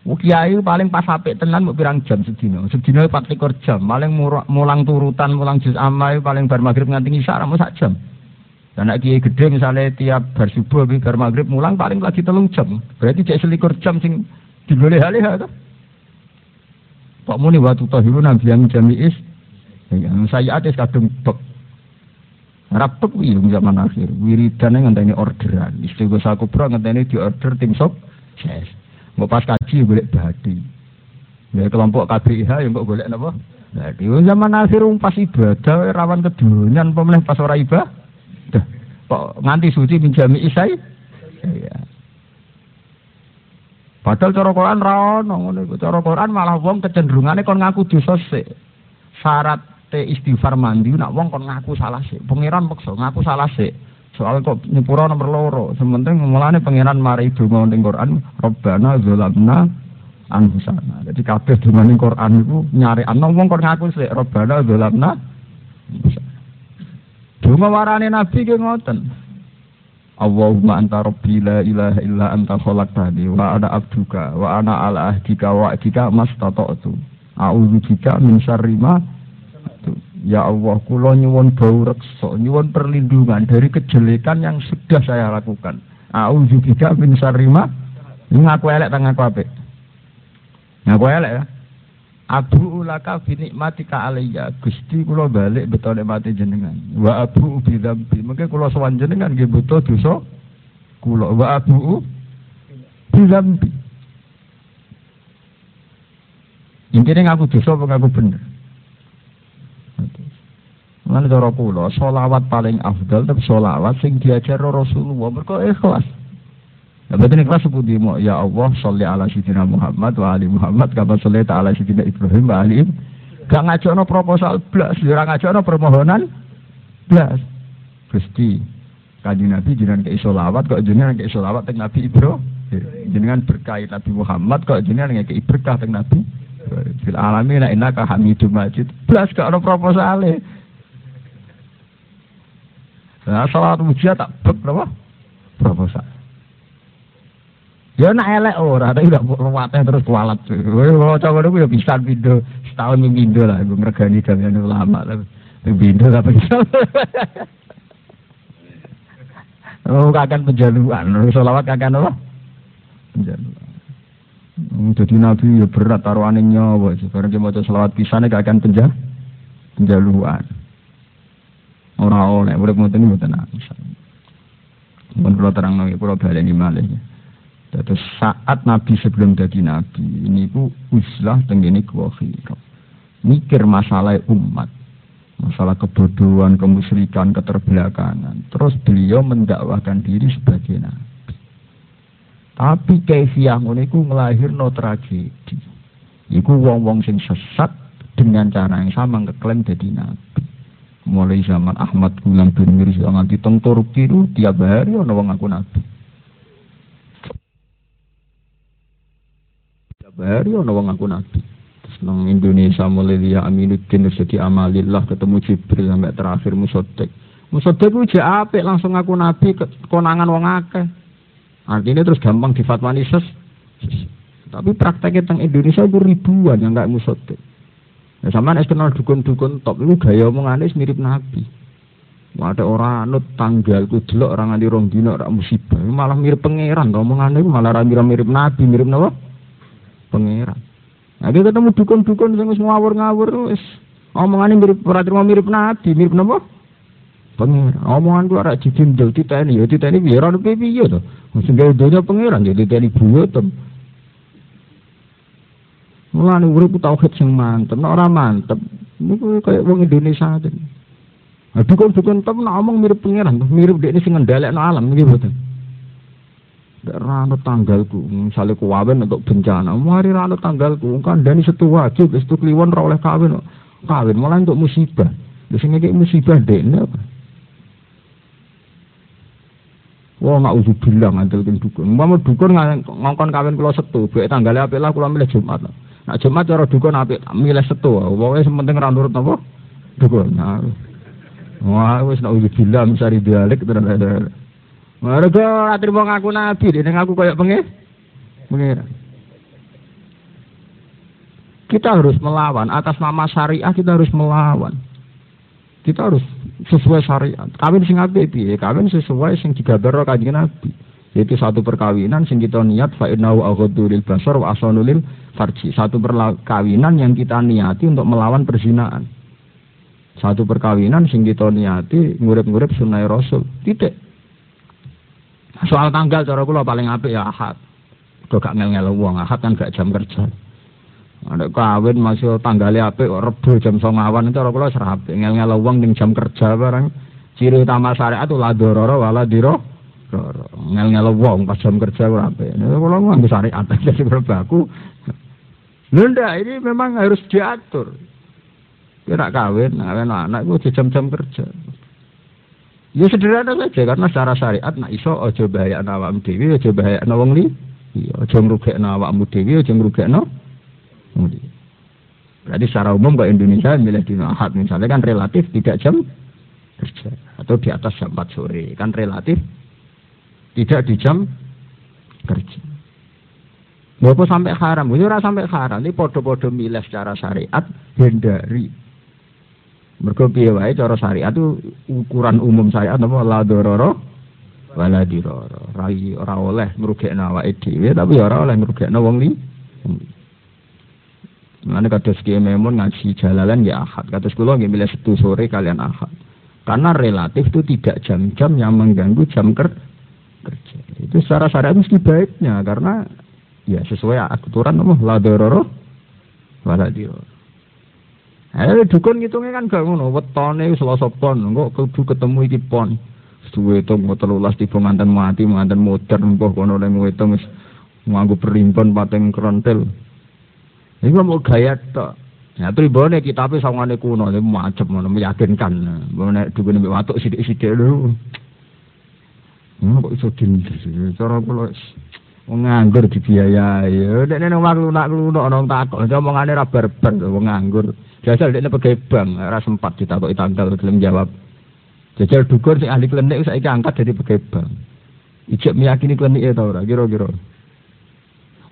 Kiai paling pas apik tenan mau pirang jam sedina. Sedina 24 jam. Paling mulang turutan, mulang juz amai paling bar maghrib nganti isya ramu sak jam. Dan nek kiai gede misalnya tiap bar subuh bar maghrib mulang paling lagi telung jam. Berarti cek selikur jam sing digoleh alih to. Pak muni nabi yang jami'is. Yang saya atis kadung bek. Rapek wiyung zaman akhir. Wiridan yang ngenteni orderan. Istighosah kubra di order tim sok. Mau pas kaji golek badi. Ya kelompok KBIH yang kok golek napa? Badi. Zaman akhir pas ibadah rawan kedunyan pemenang pas ora ibadah. Kok nganti suci minjami isai? Ya. Padahal cara Quran ra ono ngono. Cara Quran malah wong kecenderungane kon ngaku dosa sik. Syarat te istighfar mandi nak wong kon ngaku salah sik. Pangeran peksa ngaku salah sik. Soal kok nyepuro nomor loro. Sementing mulane pangeran mari donga ning Quran, Rabbana zalamna anfusana. Jadi kabeh donga ning Quran iku nyari ana wong kok ngaku sik Rabbana zalamna Donga warane Nabi ki ngoten. Allahumma anta rabbi la ilaha illa anta khalaqtani wa ana abduka wa ana ala ahdika wa ahdika mastata'tu. A'udzu bika min syarri ma Ya Allah, kula nyuwun bau reksa, nyuwun perlindungan dari kejelekan yang sudah saya lakukan. Auzubillahi min syarri ma ngaku elek tang ngaku apik. Ngaku elek ya. Abu ulaka bi nikmatika alayya. Gusti kula balik betul nikmati jenengan. Wa abu bi dzambi. Mengke kula sowan jenengan nggih butuh dosa kula. Wa abu bi dzambi. Intinya ngaku dosa apa ngaku bener? Lan cara kula selawat paling afdal tapi selawat sing diajar Rasulullah mergo ikhlas. Ya betul ikhlas sepundi mau ya Allah sholli ala sayyidina Muhammad wa ali Muhammad kama sholli ala sayyidina Ibrahim wa ali Gak ngajakno proposal blas, ora ngajakno permohonan blas. Gusti, kanjeng Nabi jenengan kei selawat kok jenengan kei selawat teng Nabi Ibrahim. Jenengan berkah Nabi Muhammad kok jenengan kei berkah teng Nabi Fil alamin innaka Hamidum Majid. Blas gak ono proposale. Nah, salat ujian tak bek apa? Proposal. Ya nak elek ora, tapi udah luwatnya terus kualat. Kalau coba dulu ya bisa bindo setahun bindo lah, ibu meregani kalian ulama lah. Bindo apa bisa? Oh, kakan penjaluan, solawat kakan apa? Penjaluan. Hmm, jadi nabi ya berat taruhannya nyawa, sekarang dia mau selawat pisahnya kakan penjal, penjaluan. Orang oleh, boleh ngoten ini ngoten Pun kalau terang nongki, kalau balik ini malah Terus saat Nabi sebelum jadi Nabi, ini ku uslah tenggini kuwakhiro. Mikir masalah umat, masalah kebodohan, kemusyrikan, keterbelakangan. Terus beliau mendakwahkan diri sebagai Nabi. Tapi kefiah ngono iku nglahirno tragedi. Iku wong-wong sing sesat dengan cara yang sama ngeklaim jadi Nabi mulai zaman Ahmad Gulam bin Mirza nganti teng Turki tiap hari ana wong ngaku nabi. Tiap hari ana wong ngaku nabi. Terus nang Indonesia mulai dia Aminuddin jadi amalillah ketemu Jibril sampai terakhir Musotek. Musotek ku jek langsung ngaku nabi konangan wong akeh. Artinya terus gampang difatwani ses Tapi prakteknya tentang Indonesia itu ribuan yang nggak musotik. Ya sama es kenal dukun-dukun top itu gaya omongannya mirip Nabi. Ada orang anut tanggal ku delok orang nganti rong dina ora musibah. Malah mirip pangeran omongannya malah ra mirip Nabi, mirip napa? Pangeran. Nah, kita ketemu dukun-dukun sing wis ngawur-ngawur wis omongannya mirip ora mirip Nabi, mirip napa? Pangeran. Omongan ku ora dijindel titeni ya titeni piye ora piye to. Sing gawe donya pangeran ya titeni buyotem. Mulane urip tauhid sing mantep, nek ora mantep niku kaya wong Indonesia aja. Nah, dukun-dukun tem ngomong mirip pangeran, mirip dekne sing ngendhalekno alam nggih mboten. Nek rano tanggalku, misalnya kawin untuk bencana, mari rano tanggalku, kan dani setu wajib, setu kliwon ora oleh kawin, kawin malah untuk musibah. Sing iki musibah dekne apa? Wah nggak usah bilang ngantil dukun. Mau dukun ngongkon kawin kula setu, bae tanggalnya apik lah kula milih Jumat. Nak Jumat cara dukun apik, milih setu. Pokoke sementing ra nurut apa? Dukun. Nah. Wah, wis nak uji bilang sari dialek tenan. Mereka atri mau ngaku nabi, dia ngaku kayak pengir. Pengir. Kita harus melawan atas nama syariah kita harus melawan. Kita harus sesuai syariat. Kawin sing apik piye? Kawin sesuai sing digambar kanjeng Nabi. Yaitu satu perkawinan sing kita niat fa innahu wa asanu lil farji. Satu perkawinan yang kita niati untuk melawan perzinaan. Satu perkawinan sing kita niati ngurip-ngurip sunai Rasul. Tidak. Soal tanggal cara kula paling apik ya Ahad. Kok gak ngel-ngel wong Ahad kan gak jam kerja. Ada kawin masih apik Rebo jam songawan itu cara kula serapik ngel-ngel wong ning jam kerja barang. Ciri utama syariat itu la dororo wala diro ngel-ngel wong pas jam kerja ora apik. Kula nganggo syariat jadi berbaku. Nunda ini memang harus diatur. Kira kawin, kawin anak itu jam-jam kerja. Ya sederhana saja karena secara syariat nak iso aja bahaya awakmu dhewe, aja bahaya wong li. Iya, aja ngrugekno awakmu dhewe, aja wong Berarti secara umum kok Indonesia milih di Ahad misalnya kan relatif tidak jam kerja atau di atas jam 4 sore kan relatif tidak di jam kerja. Bapak sampai haram, itu ora sampai haram. Ini podo-podo milih secara syariat hindari. Mergo piye cara syariat itu ukuran umum syariat apa la dororo wala diroro. Rai ora oleh ngrugekno tapi ora oleh ngrugekno wong. Mana kados kiye memon ngaji jalalan ya ahad. Kados kula nggih milih setu sore kalian ahad. Karena relatif itu tidak jam-jam yang mengganggu jam kerja. Itu secara syariat mesti baiknya karena ya sesuai aturan apa la dororo wala. Eh dukun ngitungnya kan gak ngono, wetone Selasa pon, kok kudu ketemu iki pon. Suwe to mau telulas tiba nganten mati, nganten modern kok kono wetung wis nganggo perimpun pateng krontel. Iku mau gaya tok. Ya tribone kitabe sawangane kuno, macem ngono meyakinkan. Nek dukun mbek watuk sithik-sithik lho. Hmm, kok iso dindes. Cara kula wong nganggur dibiayai. Nek nek wong lunak-lunak nang takok, omongane ra barbar wong nganggur. Jajal dekne pegawai bank, ora sempat ditakoki tanggal gelem jawab. Jajal dukur sing ahli klinik saiki angkat jadi pegawai bank. Ijek meyakini klinik itu ora kira-kira.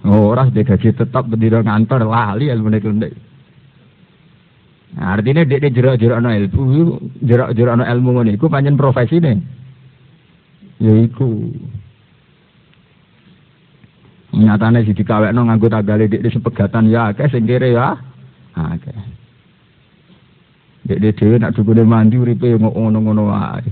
Ora gaji tetap berdiri ngantor lali ilmu klinik. Nah, artinya dia dia jerak-jerak no ilmu, jerak-jerak no ilmu ngono iku panjen profesi nih. Ya iku. Nyatane si dikawekno nganggo tagale dik di sepegatan ya akeh sing kere ya. Akeh. Dek dhewe nak dukune mandi uripe ngono-ngono wae.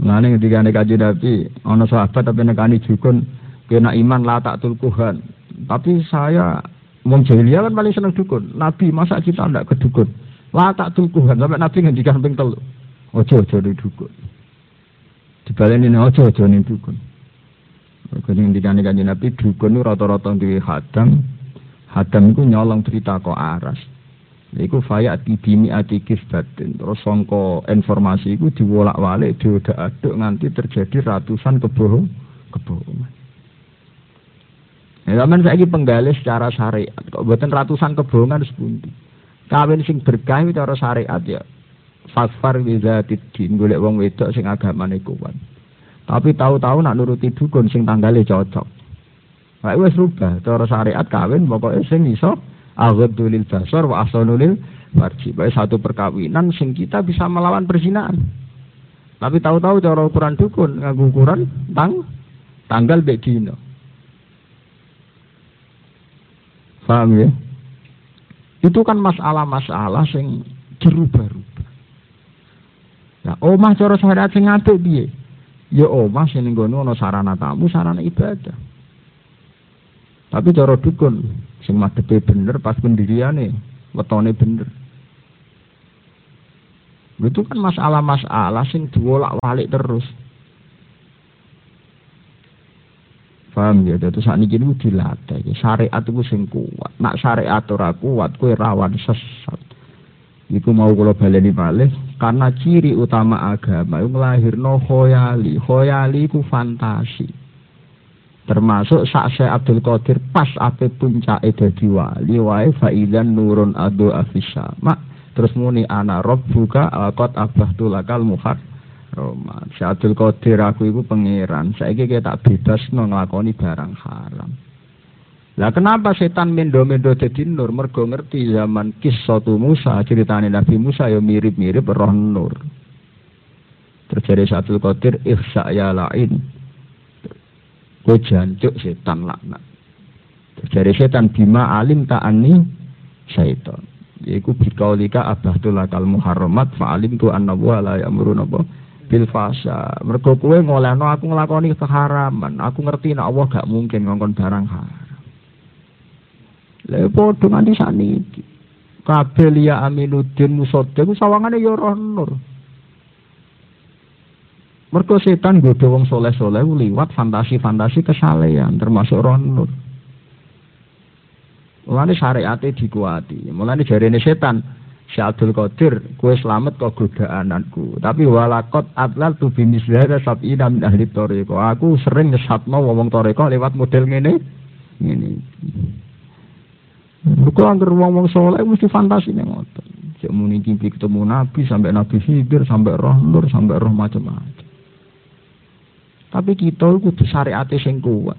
Mulane ketika nek kaji Nabi ana sahabat tapi nekani dukun kena iman la tak tulkuhan. Tapi saya wong kan paling seneng dukun. Nabi masa kita ndak ke dukun. La tak tulkuhan sampai Nabi ngendikan ping telu. Ojo ojo di dukun. Dibaleni ojo ojo ning dukun. Kene ngendikane kanjeng Nabi dukun rata-rata duwe hadam. Hadam iku nyolong cerita kok aras. Iku faya bimi ati kisbatin. Terus songko informasi iku diwolak-walik, diodak-aduk nganti terjadi ratusan kebohong kebohongan. Ya zaman saya penggalih secara syariat. Kok buatan ratusan kebohongan sepundi. Kawin sing berkah cara syariat ya. Fasfar wiza tidin golek wong wedok sing agamane kuat. Tapi tahu-tahu nak nuruti dukun sing tanggalnya cocok. Wah wis rubah cara syariat kawin pokoknya sing iso aghaddu lil basar wa ahsanu lil farji. Satu perkawinan sing kita bisa melawan perzinaan. Tapi tahu-tahu cara ukuran dukun nganggo ukuran tang tanggal bek dino. Paham ya? Itu kan masalah-masalah sing dirubah-rubah. Ya omah cara syariat sing apik piye? Ya omah sing ning ana sarana tamu, sarana ibadah. Tapi cara dukun sing madhepe bener pas pendiriane, wetone bener. Itu kan masalah-masalah sing diwolak-walik terus. Paham ya, jadi saat ini itu dilatih. Syariat itu sing kuat. Nak syariat ora kuat, kue rawan sesat. Iku mau kalau baleni malih karena ciri utama agama itu ngelahirno khoyali. Khoyali itu fantasi. Termasuk sak Abdul Qadir pas ape puncak dadi wali wae faidan nurun adu afisama. Terus muni ana rabbuka qad abahtu lakal muhar Roma. Abdul Qadir aku iku pangeran. Saiki kita tak bebas nglakoni barang haram. Lah kenapa setan mendo-mendo jadi nur? Mergo ngerti zaman kisah Musa, ceritanya Nabi Musa ya mirip-mirip roh nur. Terjadi satu kotir ihsa ya lain. Kau jancuk setan laknat. Terjadi setan bima alim ta'ani syaitan. Yaiku bikaulika abahtul lakal muharramat fa'alim tu anna wa la ya'muru nabo bil fasa. Mergo kowe ngolehno aku nglakoni keharaman. Aku ngerti nek Allah gak mungkin ngongkon barang haram. Lha padha nganti sakniki. Kabeh liya Aminuddin Musodde ku sawangane ya roh nur. Mergo setan godho wong soleh-soleh liwat fantasi-fantasi kesalehan termasuk roh nur. Mulane syariate dikuati. Mulane jarene setan, Si Abdul Qadir, kue selamat kok godaananku. Tapi walakot atlal tu bimis dari sab'ina min ahli toriko. Aku sering nyesatno wong toriko lewat model ngene. Ngene. Buku angker wong-wong soleh mesti fantasi nih ngotot. Cek muni kimpi ketemu Nabi sampai Nabi Khidir sampai Roh Nur sampai Roh macam-macam. Tapi kita kudu syariat sing kuat.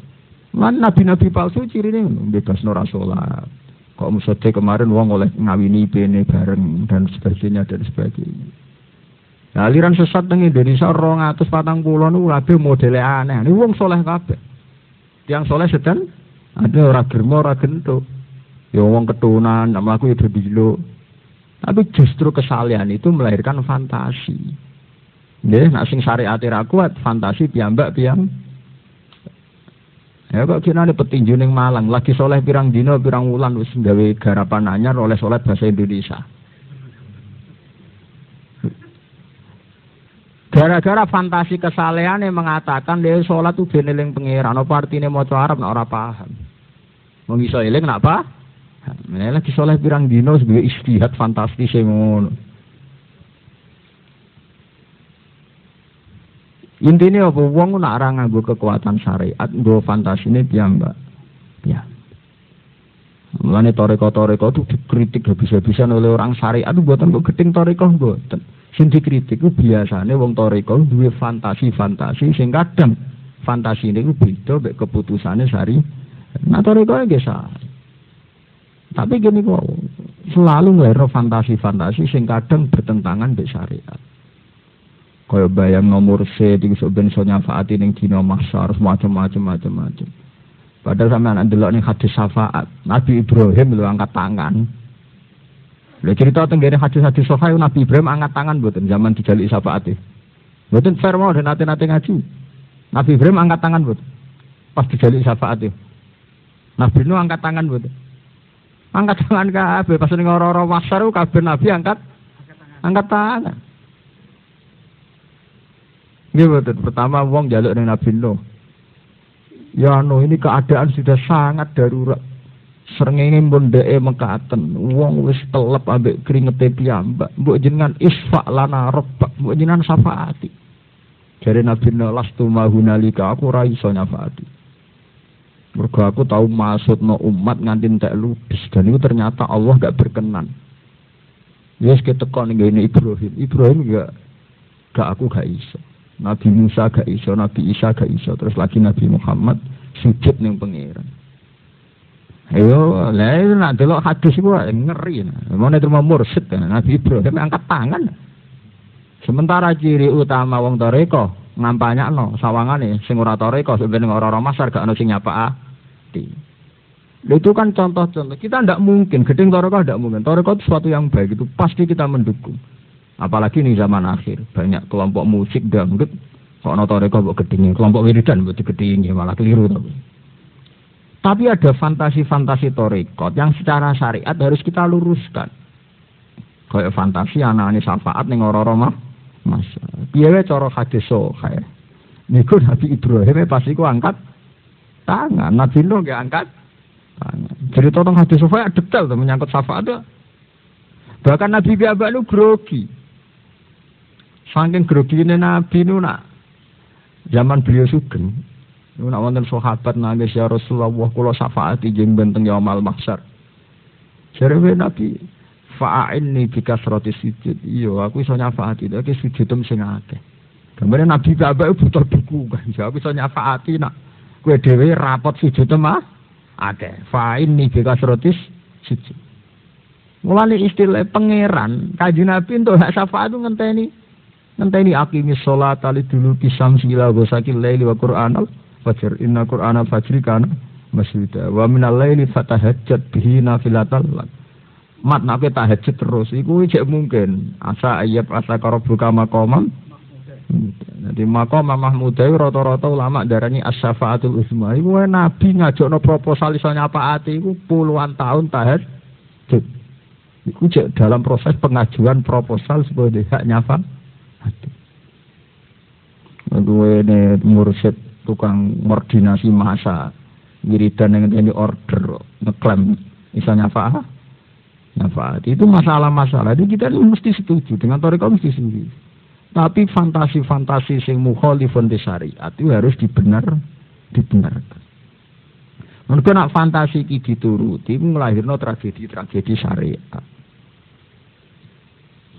Man nabi-nabi palsu cirine bebas nora sholat. Kok musode kemarin wong oleh ngawini bene bareng dan sebagainya dan sebagainya. Nah, aliran sesat teng Indonesia rong atus patang pulau nu kabeh modele aneh. Ini wong soleh kabeh. Tiang soleh sedang ada ora germo ora gentuk. Ya wong ketunan, nama aku itu dulu. Tapi justru kesalahan itu melahirkan fantasi. Ya, nak sing syariat ra kuat, fantasi piambak piang. Ya kok kira ada petinju ning Malang, lagi soleh pirang dino pirang wulan wis gawe garapan anyar oleh soleh bahasa Indonesia. Gara-gara fantasi kesalehan yang mengatakan dia sholat tuh beneling pengiran, apa artinya mau Arab nak ora paham. Mau iso eling nak apa? Ini lagi soleh pirang dino sebagai istihad fantastis yang ngono. Intinya apa? Wong nak ora nganggo kekuatan syariat, nggo fantasine piyambak. Ya. Mulane toreko-toreko itu dikritik habis-habisan oleh orang syariat itu buatan kok gedeng toreko buatan. Sing dikritik itu biasanya wong toreko duwe fantasi-fantasi sing kadang fantasi ini beda mek keputusannya sari. Nah toreko ya salah. Tapi gini kok selalu ngelero fantasi-fantasi sing kadang bertentangan dengan syariat. Kaya bayang nomor C di ben iso nyafaati ning dina mahsyar macam-macam macam-macam. Padahal sampean ndelok ning hadis syafaat, Nabi Ibrahim lho angkat tangan. Lha cerita tenggene hadis-hadis sahih Nabi Ibrahim angkat tangan mboten zaman dijalik syafaat e. Mboten fair mau dan nate-nate ngaji. Nabi Ibrahim angkat tangan mboten. Pas dijalik syafaat e. Nabi Nuh angkat tangan mboten. Angkat tangan kabeh pas ning ora-ora wasar kabeh nabi angkat angkat tangan. Betul. Pertama wong jaluk ning Nabi Nuh. Ya no, ini keadaan sudah sangat darurat. Srengenge pun dheke mekaten. Wong wis telep ambek keringete piyambak. Mbok jenengan isfa lana rabbak. Mbok jenengan syafaati. Dari Nabi Nuh lastu mahunalika aku ora iso nyafaati. Mergo aku tahu maksud no umat nganti tak ludes dan itu ternyata Allah gak berkenan. Yes kita tekon ini Ibrahim. Ibrahim gak gak aku gak iso. Nabi Musa gak iso, Nabi Isa gak iso, terus lagi Nabi Muhammad sujud ning pangeran. Ayo, lah itu nak delok hadis iku ngeri. Mau terima mursyid Nabi Ibrahim angkat tangan. Sementara ciri utama wong toreko ngampanyakno sawangane sing ora toreko sebenarnya ora-ora masar gak ono sing nyapakati. Itu kan contoh-contoh. Kita tidak mungkin, gedeng toreko tidak mungkin. Toreko itu sesuatu yang baik, itu pasti kita mendukung. Apalagi ini zaman akhir, banyak kelompok musik dangdut, kok no toreko buat gedingnya, kelompok wiridan buat gedingnya, malah keliru tapi. Tapi ada fantasi-fantasi torekot yang secara syariat harus kita luruskan. Kayak fantasi anak ini syafaat nih orang mah mas. Biaya coro hadis kayak. Niku Nabi Ibrahim pasti ku angkat tangan. Nabi Nuh gak angkat tangan. Jadi tolong hadis sofa detail tuh menyangkut syafaat tuh. Bahkan Nabi Biaba lu grogi. Saking grogi ini Nabi nu nak zaman beliau sugeng Iku nak wonten sahabat nangis ya Rasulullah kula syafaati jeng benteng yaumul mahsyar. Jare Nabi fa'inni bi kasrati sujud. Iya, aku iso nyafaati iki sujudem sing akeh. Gambarnya Nabi bapak butuh buku kan. Ya aku iso nyafaati nak kowe dhewe rapot sujud mah akeh. Fa'inni bi kasrati sujud. Mulane istilah pangeran, kaji Nabi untuk hak syafaat itu ngenteni ngenteni akimis sholat ali dulu kisam sila gosakil laili wa qur'anal fajr inna qur'ana fajri kana masjida wa minal laili fatahajjat bihi nafilatal lak mat nak tahajud terus iku cek mungkin asa ayat asa buka makomam jadi makom Mahmud itu rata-rata ulama darani as-syafaatul usma. Iku nabi ngajokno proposal iso nyapaati iku puluhan tahun tahajud. Iku cek dalam proses pengajuan proposal sebagai hak nyafa. Gue ini mursyid tukang koordinasi masa. Wiridan yang ini order ngeklaim. Misalnya apa nyafaat. Itu masalah-masalah. Itu kita mesti setuju. Dengan toriko mesti setuju. Tapi fantasi-fantasi sing mukhalifun di syariat itu harus dibenar dibenarkan. Mungkin nak fantasi iki dituruti melahirno tragedi-tragedi syariat.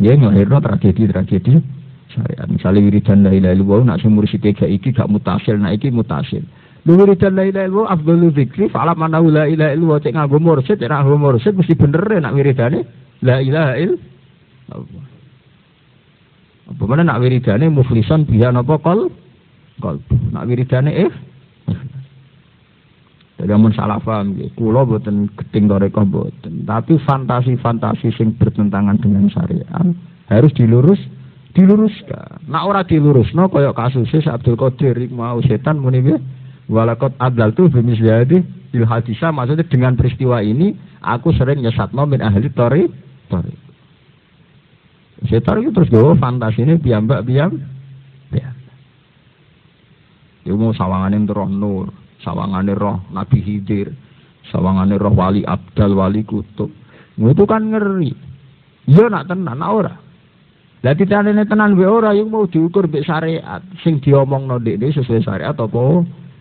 Ya melahirno tragedi-tragedi syariat. Misalnya wiridan la ilaha illallah nak sing mursyid gak iki gak mutasil, nak iki mutasil. Lu wiridan la ilaha illallah afdalu dzikri fa alam ana la ilaha illallah cek nganggo mursyid, cek nganggo mursyid mesti bener nak wiridane la ilaha illallah. Apa mana nak wiridane muflisan biha napa kol? Kol. Nak wiridane eh Jadi amun salah paham, kulo boten geding toreko boten. Tapi fantasi-fantasi sing bertentangan dengan syariat harus dilurus diluruskan. Nak ora dilurusno kaya kasusnya Abdul Qadir mau setan muni piye? Walakot adal tuh jadi il hadisa maksudnya dengan peristiwa ini aku sering nyesatno min ahli tori tori. Setan itu terus gue fantasi ini biambak biam ya. Dia mau sawangan roh nur, sawangan roh Nabi Hidir, sawangan roh wali Abdal wali kutub. Itu kan ngeri. Iya nak tenan, nak ora. Lah titane tenan wae ora yang mau diukur mbek syariat. Sing diomongno ndekne sesuai syariat apa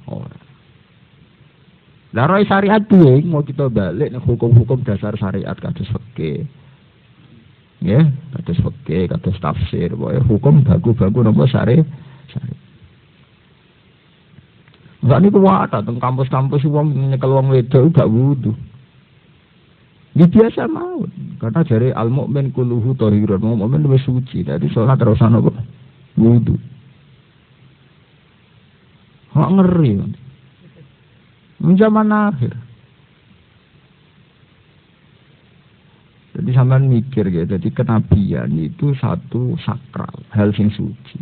ora. Lah roy syariat piye mau kita balik nih hukum-hukum dasar syariat kados fikih. Ya, kados fikih, kados tafsir, wae hukum baku-baku napa syariat. Syariat. Enggak niku wae teng kampus-kampus wong nyekel wong wedok gak wudu. Ini biasa mau. Karena dari al mukmin kuluhu tohirun. Mau mukmin lebih suci. Jadi sholat terus apa? Wudhu. Hak ngeri. Zaman akhir. Jadi sampean mikir ya, jadi kenabian itu satu sakral, hal sing suci.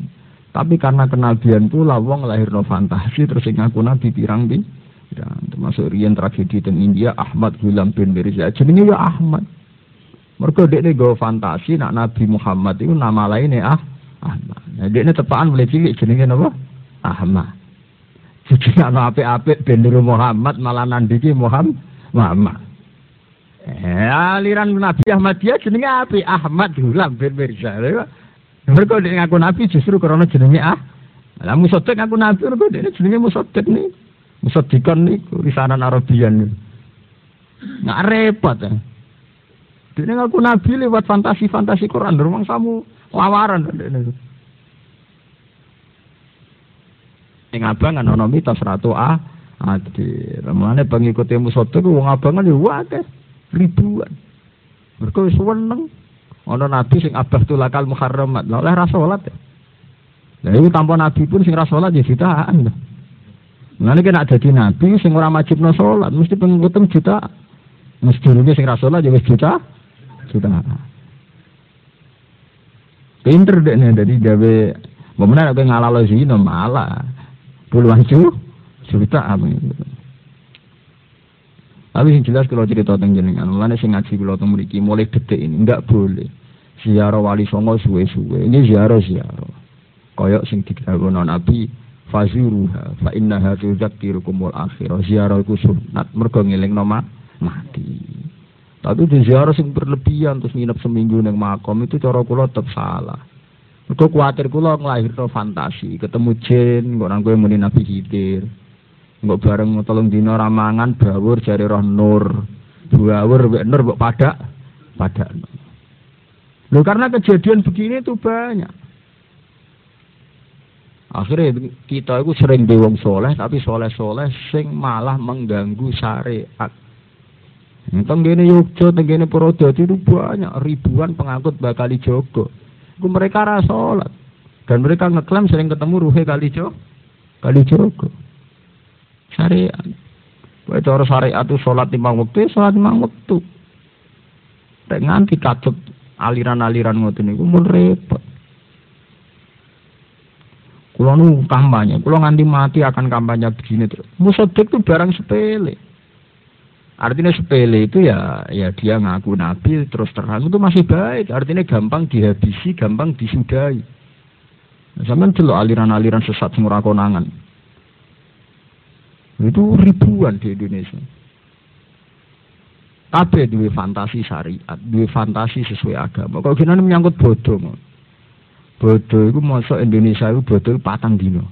Tapi karena kenabian itu lawang lahir no fantasi terus ngaku nabi pirang bi Ya, termasuk rian tragedi di India Ahmad Gulam bin Mirza. Jenenge ya Ahmad. Mereka dia nego fantasi nak Nabi Muhammad itu nama lainnya ah Ahmad. Nah, dia ini tepaan boleh cilik jenenge apa? Ahmad. Jadi nak ape-ape ben Muhammad malah nandiki Muhammad. Muhammad. Eh, aliran Nabi Ahmad dia jenenge ape? Ahmad Gulam bin Mirza. Mereka dia ngaku Nabi justru karena jenenge ah. Lah musotek ngaku Nabi mereka dia jenenge musotek nih. Musaddiqan niku risanan Arabian. Nggak repot ya. Dene ngaku nabi lewat fantasi-fantasi Quran rumang samu lawaran. Ning abang kan ana mitos ratu A Hadir. Mulane pengikut Musodik wong abangan ya ribuan. Mereka wis seneng. Ana nabi sing abah tulakal muharramat. Lah oleh ra salat ya. Lah tanpa nabi pun sing ra salat ya jutaan. Mulane kena dadi nabi sing ora wajibno salat, mesti pengikutem juta. Mesti rugi sing ra salat ya wis juta. Juta. Pinter deh nih dari gawe Pemenang aku ngalalo zina malah puluhan cu juta apa itu. Tapi yang jelas kalau cerita tentang jenengan, mulanya sing ngaji kalau tentang mriki mulai detik ini enggak boleh. Ziarah wali songo suwe-suwe. Ini ziarah ziarah. Koyok sing non Nabi fazuruha fa innaha tudzakirukumul akhirah. Ziarah iku sunat mergo ngelingno mati. Tapi di ziarah sing berlebihan terus nginep seminggu neng makom itu cara kula tetap salah. Mergo kuatir kula nglahirno fantasi, ketemu jin, kok nang kowe muni Nabi Khidir. Engko bareng tolong dina ramangan bawur jari roh nur. Bawur wek nur mbok padak padak. Loh karena kejadian begini itu banyak. Akhirnya kita itu sering dewong soleh, tapi soleh-soleh sing malah mengganggu syariat. Tenggene Yogyo, tenggene Purwodadi itu banyak ribuan pengangkut bakali Jogo. Itu mereka rasa sholat. Dan mereka ngeklaim sering ketemu ruhe kali jo, kali jogo. Syariat. Kue cara syariat itu sholat lima waktu, ya sholat lima waktu. Nek nganti katut aliran-aliran ngoten niku mun repot. Kulo nu kampanye, kulo nganti mati akan kampanye begini terus. Musodik itu barang sepele. Artinya sepele itu ya ya dia ngaku nabi terus terang itu masih baik. Artinya gampang dihabisi, gampang disudahi. Sama dulu aliran-aliran sesat sing konangan. Itu ribuan di Indonesia. Kabeh duwe fantasi syariat, duwe fantasi sesuai agama. Kok gini menyangkut bodoh. Bodoh itu masuk Indonesia itu bodoh patang dino.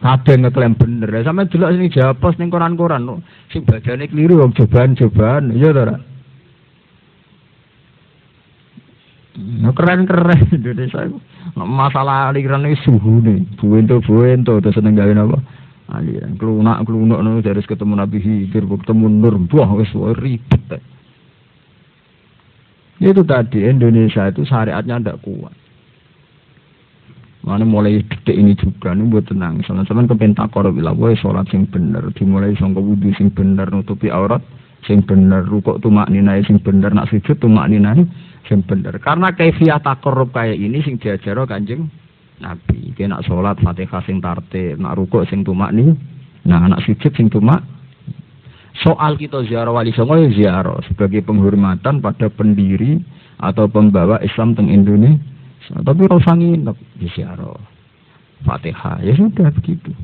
Kabeh ngeklaim bener. Sama delok sini jawab pos ning koran-koran no. Sing badane keliru wong cobaan-cobaan, iya to keren-keren Indonesia itu. Masalah aliran ini suhu nih. Buento buento terus seneng apa? Aliran kelunak kelunak no dari ketemu Nabi Hidir, ketemu Nur, buah wis ribet. Itu tadi Indonesia itu syariatnya tidak kuat. Mana mulai detik ini juga nih buat tenang. Sama-sama kepentak koro bila gue sholat sing bener. Dimulai songko wudhu sing bener nutupi aurat sing bener. Rukuk tuh makninai sing bener. Nak sujud tuh makninai sing bener. Karena kaifiah takorup kayak ini sing diajar kanjeng Nabi. Dia nak sholat fatihah sing tarte. Nak rukuk sing tumak nih. Nah nak sujud sing tumak. Soal kita ziarah wali songo ya ziarah sebagai penghormatan pada pendiri atau pembawa Islam teng Indonesia tapi rasa nginep di siaro. Fatihah. Ya sudah begitu.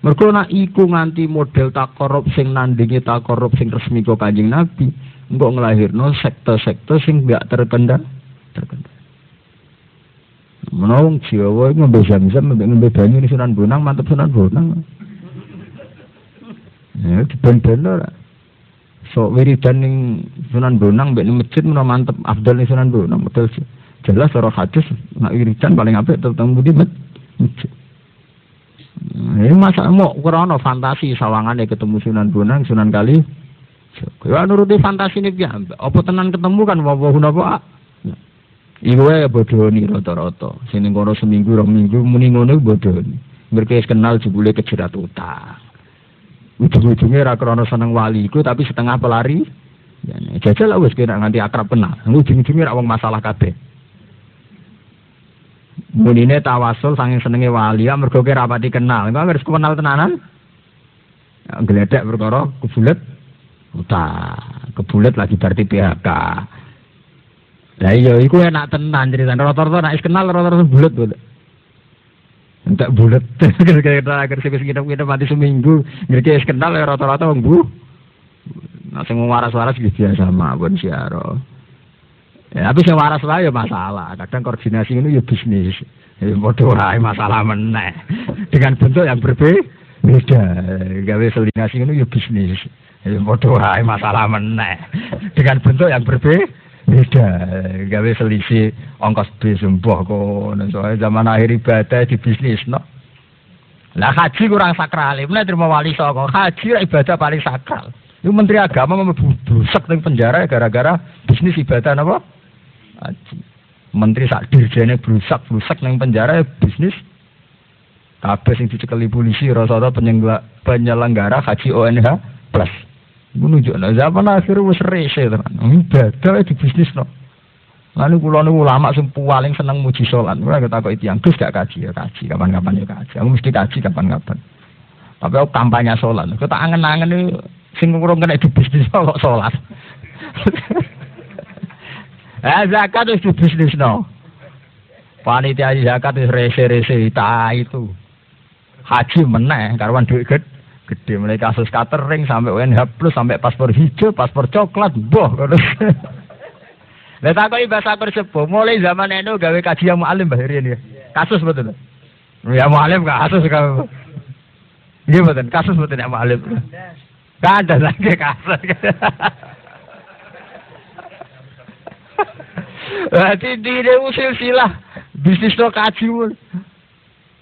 Mergo nak iku nganti model takorup sing nandingi takorup sing resmi kok Kanjeng Nabi, engko nglahirno sekte-sekte sing gak terkendal terkendal. Menawang Jawa ngombe zam-zam ngombe banyu Sunan Bonang mantep Sunan Bonang. Ya diben-ben ora. So wiridan ning Sunan Bonang mbek masjid menawa mantep afdal ning Sunan Bonang sih. Jelas orang hadis nak wiridan paling apik tetep di masjid. Ini masa mau kurang fantasi sawangan ketemu Sunan Bonang, Sunan Kali. Kau nuruti fantasi ini ya, apa tenan ketemu kan apa apa? Iku ya bodoh nih rata-rata. Sini kono seminggu, rong minggu, muni ngono bodoh nih. Mereka kenal jebule kejerat utang. Ujung-ujungnya rakrono seneng wali iku tapi setengah pelari. Ya, jajal lah wes kira nganti akrab kenal. Ujung-ujungnya rawang masalah kabeh. Munine tawasul saking senenge wali ya mergo rapati kenal. Engko harus kenal tenanan. Ya, Gledek perkara kebulet utang. Kebulet lagi berarti PHK. Lah iya iku enak tenan cerita rata-rata nek kenal rata-rata bulet bulet. Entek bulet kira-kira agar sing kita kita mati seminggu ngerti wis kenal ya rata-rata bu. Nah sing waras-waras biasa mawon siaro. Ya, tapi sing waras wae ya masalah. Kadang koordinasi ini ya bisnis. Ya wae masalah meneh. Dengan bentuk yang berbeda. Gawe koordinasi ini ya bisnis. Ya wae masalah meneh. Dengan bentuk yang berbeda. Beda, gawe selisih ongkos bis sembuh kok. Soalnya zaman akhir ibadah di bisnis, no. Lah haji kurang sakral. Mana terima wali songo. Haji ibadah paling sakral. Itu menteri agama mau busuk ning penjara gara-gara bisnis ibadah apa? Haji. Menteri sak dirjene brusak brusak ning penjara bisnis kabeh sing dicekeli polisi rasa-rasa penyelenggara haji ONH plus. Iku nunjukno zaman akhir wis rese tenan. Ibadah di bisnis no. Lalu kulo niku ulama sing paling seneng muji sholat. Kulo ketakoki tiyang Gus gak kaji ya kaji, kapan-kapan ya kaji. Aku mesti kaji kapan-kapan. Tapi aku kampanye sholat. Aku tak angen-angen sing kurang kena di bisnis kok sholat. eh zakat itu bisnis no. Panitia zakat itu rese-rese itu. Haji meneh karuan duit gede gede mulai kasus catering sampai UNH plus sampai paspor hijau, paspor coklat, boh. Lah takoki bahasa Persepo, mulai zaman NU gawe kajian mualim Mbah Rian ya. Kasus betul. Ya mualim kasus kan. Iya betul, kasus betul ya mualim. Kada lagi kasus. Berarti di usil silah bisnis to kaji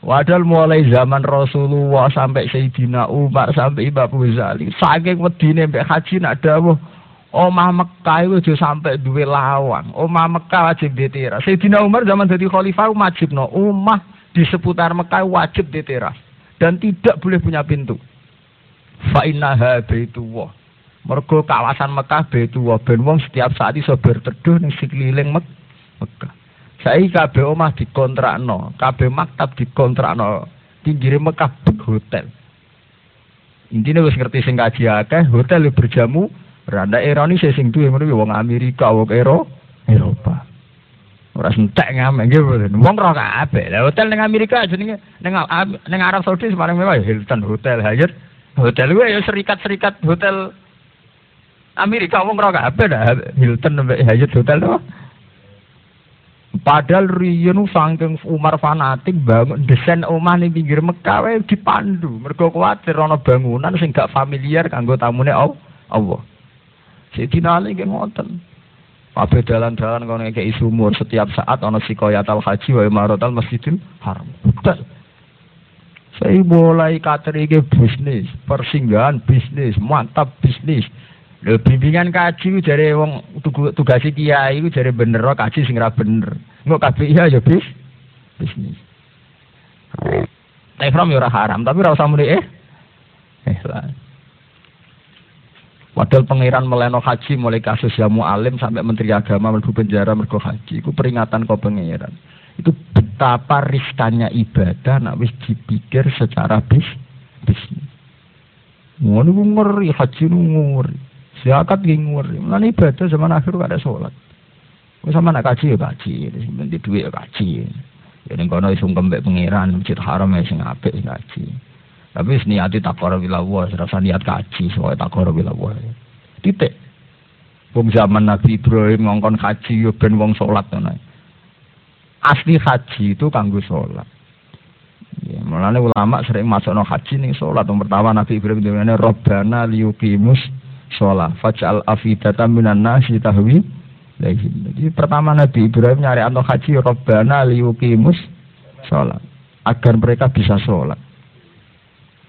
Wadal mulai zaman Rasulullah sampai Sayyidina Umar sampai Imam Ghazali, saking wedine mbek haji nak dawuh Omah Mekah itu sampai duwe lawang. Omah Mekah wajib diteras. Sayyidina Umar zaman jadi khalifah wajib no. Omah di seputar Mekah wajib diteras dan tidak boleh punya pintu. Fa innaha baitullah. Mergo kawasan Mekah baitullah ben wong setiap saat iso berteduh ning sekeliling Mek Mekah. Saiki kabeh omah dikontrakno, kabeh maktab dikontrakno. Pinggire Mekah hotel. Intinya wis ngerti sing kaji akeh, hotel berjamu Randa ironi saya sing duwe ngono wong Amerika, wong Ero, Eropa. Ora sentek ngamek nggih mboten. Wong ora kabeh. Lah hotel ning Amerika jenenge ning ning Arab Saudi semarang mewah Hilton Hotel Hyatt. Hotel kuwi ya serikat-serikat hotel Amerika wong ora kabeh Hilton Hyatt Hotel to. Padahal riyen saking Umar fanatik bangun desain omah ning pinggir Mekah wae dipandu. Mergo kuwatir ana bangunan sing gak familiar kanggo tamune Allah. Sayyidina Ali nggih ngoten. Kabeh dalan-dalan kono ngekeki sumur setiap saat ana sikoyatal haji wa imaratal masjidil haram. Betul. Saya mulai ke bisnis, persinggahan bisnis, mantap bisnis. Lho bimbingan kaji dari wong tugas kiai iku dari bener kaji sing ora bener. Engko kabeh iya ya bis bisnis. Ihram ya ora haram, tapi ora usah muni eh. Eh lah. Padahal pangeran meleno haji mulai kasus ya alim sampai menteri agama mergo penjara mergo haji. Itu peringatan kau pangeran. Itu betapa riskannya ibadah nak wis dipikir secara bis bisnis. Ngono ngeri haji ngeri. Zakat ki ngeri. Lan ibadah zaman akhir gak sholat. Wis sama nak kaji ya kaji, sing duit ya kaji. Ya ning kono iso mbek pangeran, masjid haram ya sing apik kaji. Tapi niati takor bila wa, serasa niat kaji, soalnya takor bila wa. Titik. Wong zaman Nabi Ibrahim ngongkon haji yo ben wong salat ngono. Asli haji itu kanggo salat. Ya, mulane ulama sering masukno haji ning salat. Yang pertama Nabi Ibrahim dene Rabbana liyuqimus sholat. Faj'al afidatan minan nasi tahwi Jadi pertama Nabi Ibrahim nyari anto haji Rabbana liyuqimus sholat. Agar mereka bisa sholat.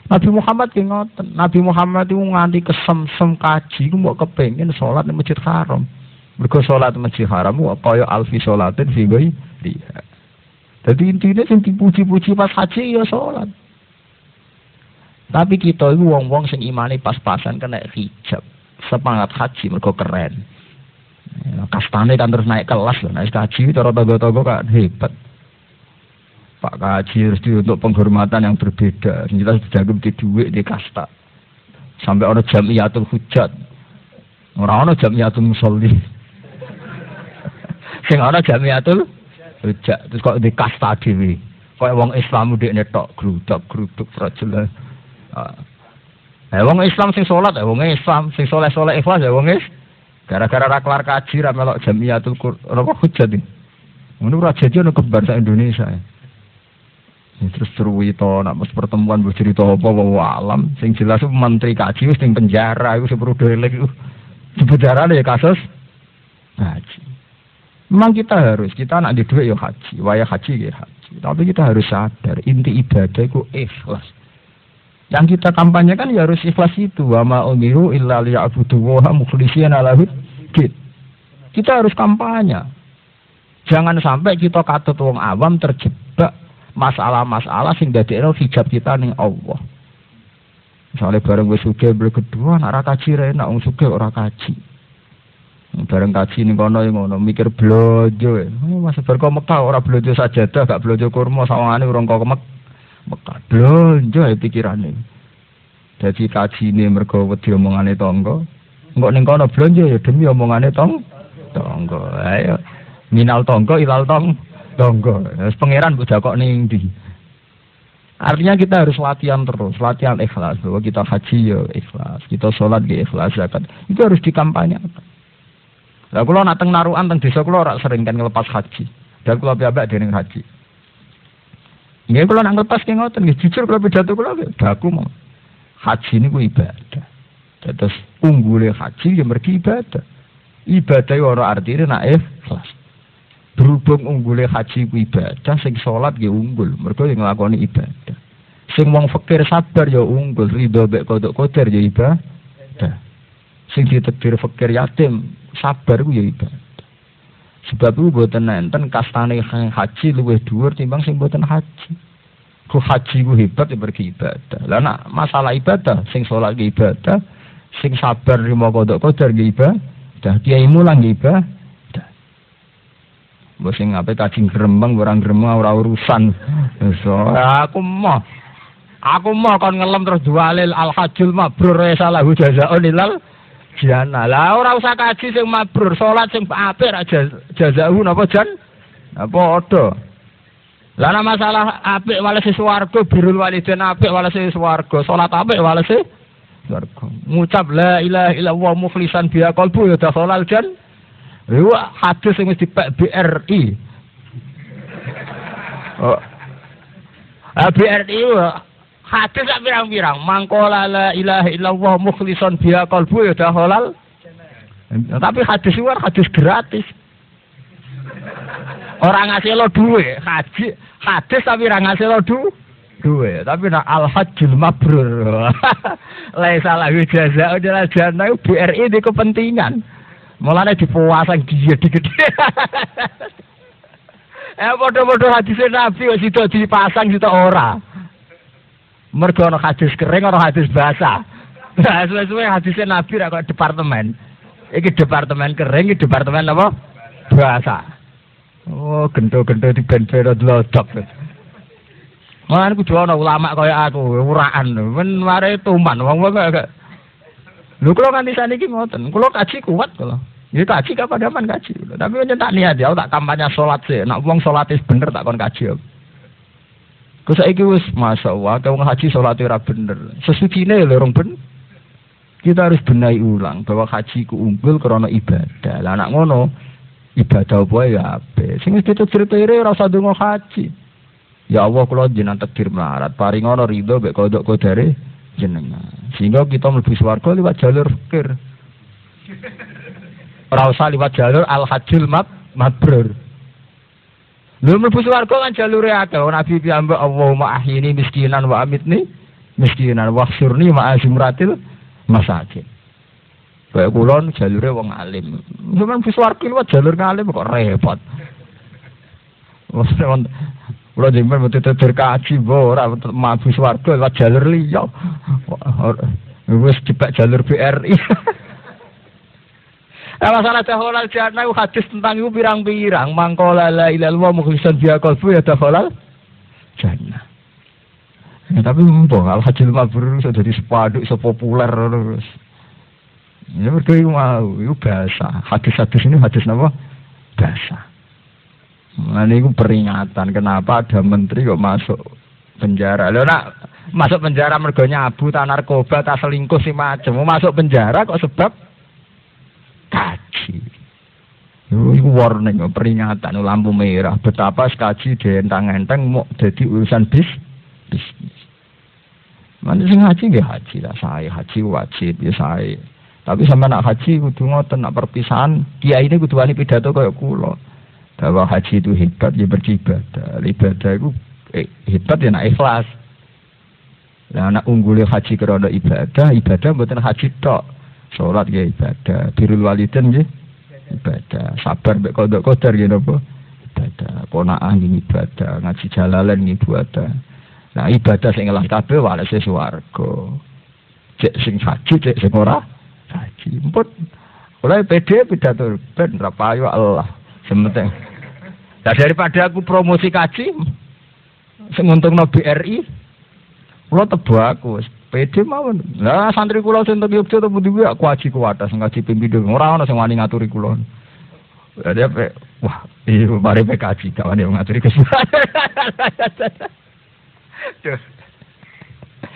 Nabi Muhammad ki ngoten. Nabi Muhammad itu nganti kesemsem kaji ku mau kepengin salat di Masjid Haram. Salat di Masjid Haram ku kaya alfi salatin fi dia. Jadi intinya sing dipuji-puji pas haji ya salat. Tapi kita itu wong-wong sing imani pas-pasan kena hijab. Semangat haji mergo keren. Ya, kastane kan terus naik kelas loh. Naik haji cara togo-togo kan hebat. Pak Kaji Resti untuk penghormatan yang berbeda. Jelas dijagung di duit di kasta. Sampai orang jamiatul hujat. Orang orang jamiatul musolli. Sing orang jamiatul hujat. Terus kok di kasta dewi. Kok wong Islam udah netok geruduk geruduk fragile. Eh wong Islam sing sholat ya wong Islam sing soleh soleh ikhlas ya wong. Gara-gara raklar kaji ramelok jamiatul apa hujat ini. Menurut raja dia kebar Indonesia ya. Terus cerita, nak mas pertemuan bercerita apa bahwa alam, sing jelas menteri kaji, sing penjara, itu seperti delek itu. Penjara ya kasus haji. Memang kita harus, kita nak di duit ya haji, waya haji ya haji. Tapi kita harus sadar inti ibadah itu ikhlas. Yang kita kampanyekan ya harus ikhlas itu. Wa ma umiru illa liya'budu wa mukhlishina lahud Kita harus kampanye. Jangan sampai kita katut wong awam terjebak masalah-masalah sing dadekno hijab kita ning Allah. Misalnya bareng wis sugih kedua ora kaji ra enak wong sugih ora kaji. Bareng kaji ning kono ngono mikir blojo. Oh, Mas bar kok Mekah ora blojo sajadah gak blojo kurma sawangane urung kok Mek Mekah. Blojo ya pikirane. Dadi kaji ini mergo wedi omongane tangga. Engko ning kono blonjo ya demi omongane tong tangga. Ayo minal tonggo ilal tong tonggo pangeran budak kok ning Artinya kita harus latihan terus, latihan ikhlas. Bahwa kita haji ya ikhlas, kita sholat ya ikhlas, zakat. Itu harus dikampanyekan. Lah kula nak teng narukan teng desa kula ora sering kan ngelepas haji. Dan kula piyambak dening haji. Nggih kula nak ngelepas ki ngoten nggih jujur kula pidato kula baku mau. Haji niku ibadah. Terus unggule haji ya mergi ibadah. Ibadah ora artine nak ikhlas berhubung unggule haji ku ibadah sing sholat ya unggul mereka yang nglakoni ibadah sing wong fakir sabar ya unggul ridho bek kodok kotor ya ibadah sing ditekdir fakir yatim sabar ku ya ibadah sebab itu buatan nenten kastane haji luwih dhuwur timbang sing buatan haji. Ku haji ku hebat ya pergi ibadah. Lah nak masalah ibadah sing sholat ya ibadah sing sabar rimo kodok kotor ya ibadah kiai mulang ya ibadah. Mbok sing ape kajing grembeng orang grembeng ora urusan. So, aku mau Aku mau kon ngelem terus dualil al hajjul mabrur salahu jazaa'un ilal jana. Lah ora usah kaji sing mabrur, salat sing apik ra jazaa'u napa jan? Apa padha? Lah ana masalah apik walese swarga, birul walidain apik walese swarga, salat apik walese swarga. Ngucap la ilaha illallah mukhlisan biya qalbu ya dakhalal jan. Iku hadis sing wis dipek BRI. Oh. BRI hadis sak pirang-pirang mangkola la ilaha illallah mukhlishon biha qalbu ya dah halal. Tapi hadis kan hadis gratis. Orang ngasih lo duwe, haji, hadis tapi orang ngasih lo duwe. Duwe, tapi nak al hajjul mabrur. Laisa lahu jaza adalah jannah BRI di kepentingan. Mulane dipuasang dia gede. eh padha-padha hadis Nabi wis dipasang situ ora. Mergo ana hadis kering ana hadis basah. Nah, suwe-suwe hadis Nabi ra kok departemen. Iki departemen kering, iki departemen apa? Basah. Oh, gento-gento di ben-ben dlodok. Mana kudu ana ulama kaya aku, uraan. Men mare tuman wong-wong gak Lho kula nganti saniki ngoten, kula kaji kuat kula. Ya kaji kapan daman kaji. Tapi kan tak niat ya, tak kampanye sholat sih. Nak wong sholat bener tak kon kaji. Kau saiki wis masya Allah, kau ngaji sholat ora bener. Sesucine lho orang ben. Kita harus benahi ulang bahwa haji ku unggul karena ibadah. Lah anak ngono ibadah apa ya ape. Sing wis diceritain ora usah haji. Ya Allah kula jenengan takdir melarat, paring ngono ridho mek kodok kodare jenengan. Sehingga kita mlebu swarga lewat jalur fikir. Ora usah liwat jalur al hajjul mab mabrur. Lha mlebu swarga kan jalure akeh. Nabi piyambak Allahumma ahyini miskinan wa amitni miskinan wa khsurni ma azimratil masakin. Kayak kulon jalure wong alim. Cuman mlebu swarga liwat jalur ngalim kok repot. Kulo jemben mesti tetir kaji bo ora mabus warga lewat jalur liya. Wis cepet jalur BRI. Nah, masalah daholal jannah hadis tentang itu pirang-pirang. Mangkola la ilallah mukhlisan biya kolbu ya daholal jannah. Ya, tapi mumpung al hajil mabrur sudah jadi sepaduk, sepopuler terus. Ya berdua mau, itu biasa. Hadis-hadis ini hadis apa? Biasa. Nah, ini peringatan kenapa ada menteri kok masuk penjara. Lo nak masuk penjara mergonya abu, tak narkoba, tak selingkuh si macam. Masuk penjara kok sebab kaji. Itu warning, peringatan, lampu merah. Betapa kaji dientang-enteng mau jadi urusan bis, bisnis. Mana sing haji nggih haji lah saya haji wajib ya saya. Tapi sama nak haji kudu ngoten nak perpisahan kiai ini kudu wani pidato kaya kula. bahwa haji itu hebat ya beribadah. Ibadah itu eh, hebat ya nak ikhlas. Nah, anak unggulnya haji kerana ibadah, ibadah bukan haji tok. Sholat ya ibadah, birul waliden ya ibadah, sabar mbek kodok kodar ya napa? Ibadah, konaan ini ibadah, ngaji jalalan ini ibadah. Nah ibadah sing ngelah kabeh walese swarga. Cek sing haji, cek sing ora haji. Emput. Oleh PD pidato ben ra payu Allah. Sementing. Nah daripada aku promosi kaji, sing untungno BRI, Kulo tebo aku, pede mawon. Lah santri kula sing teng Yogyakarta to pundi aku aji kuwatas ngaji pimpindo. Ora ana sing wani ngaturi kula. Jadi apa? Wah, iya mari PKJ kawan yang ngaturi kesulitan.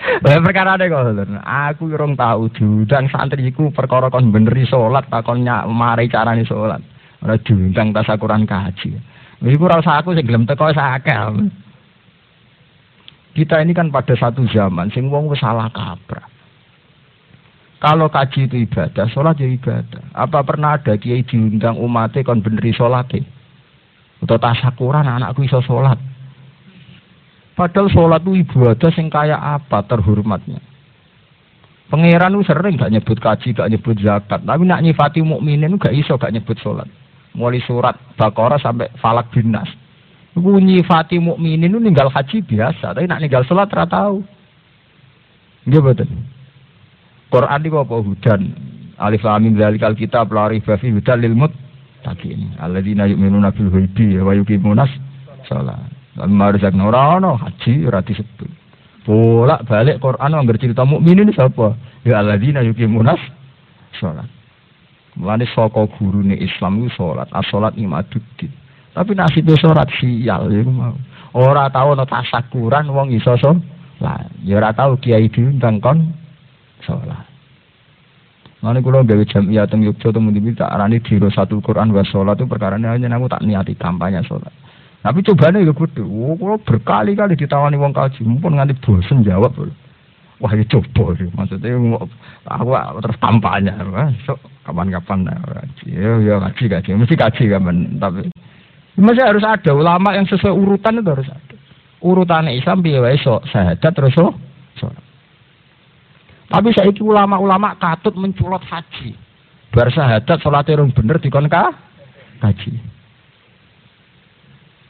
Lah perkara ada kok, aku urung tahu diundang santriku perkara kon beneri salat takon nyak mari carane salat. Ora diundang tasakuran kaji. Iku ora usah aku sing gelem teko sakal. Kita ini kan pada satu zaman sing wong wis salah kaprah. Kalau kaji itu ibadah, sholat ya ibadah. Apa pernah ada kiai diundang umatnya kon beneri sholat ya? Atau tasakuran anakku iso sholat. Padahal sholat itu ibadah sing kaya apa terhormatnya. Pangeran itu sering gak nyebut kaji, gak nyebut zakat. Tapi nak nyifati mukminin gak iso gak nyebut sholat. Mulai surat Baqarah sampai Falak Binas. Iku nyifati mukminin itu ninggal haji biasa, tapi nak ninggal sholat ora tahu. Nggih betul. Quran itu apa hudan? Alif lam mim dzalikal kitab la raiba fi hudan lil muttaqin. Alladzina yu'minuna bil ghaibi wa yuqimunas shalah. Lan marzak ora ono haji ora disebut. Bolak balik Quran anggar cerita mukminin sapa? Ya alladzina yuqimunas shalah. Mulane saka gurune Islam itu salat, as-salat imaduddin. Tapi nasibnya sholat sial ya mau. Ora tahu no tasakuran wong iso lah. Ya ora tahu kiai diundang kon sholat. Mana kalau gawe jamiah teng Yogyakarta teng Mundi tak arani diro satu Quran wa sholat itu perkara hanya aku tak niati kampanye sholat. Tapi cobanya ya kudu. Oh, kalau berkali-kali ditawani wong kaji, mumpun nganti bosen jawab. Wah, ya coba sih. Maksudnya aku terus kampanye. So, kapan-kapan ya ya kaji kaji. Mesti kaji kapan. Tapi masih harus ada ulama yang sesuai urutan itu harus ada. Urutan Islam biaya wae so syahadat terus so. Tapi saya itu ulama-ulama katut menculot haji. Bar syahadat sholat yang bener dikon ka haji.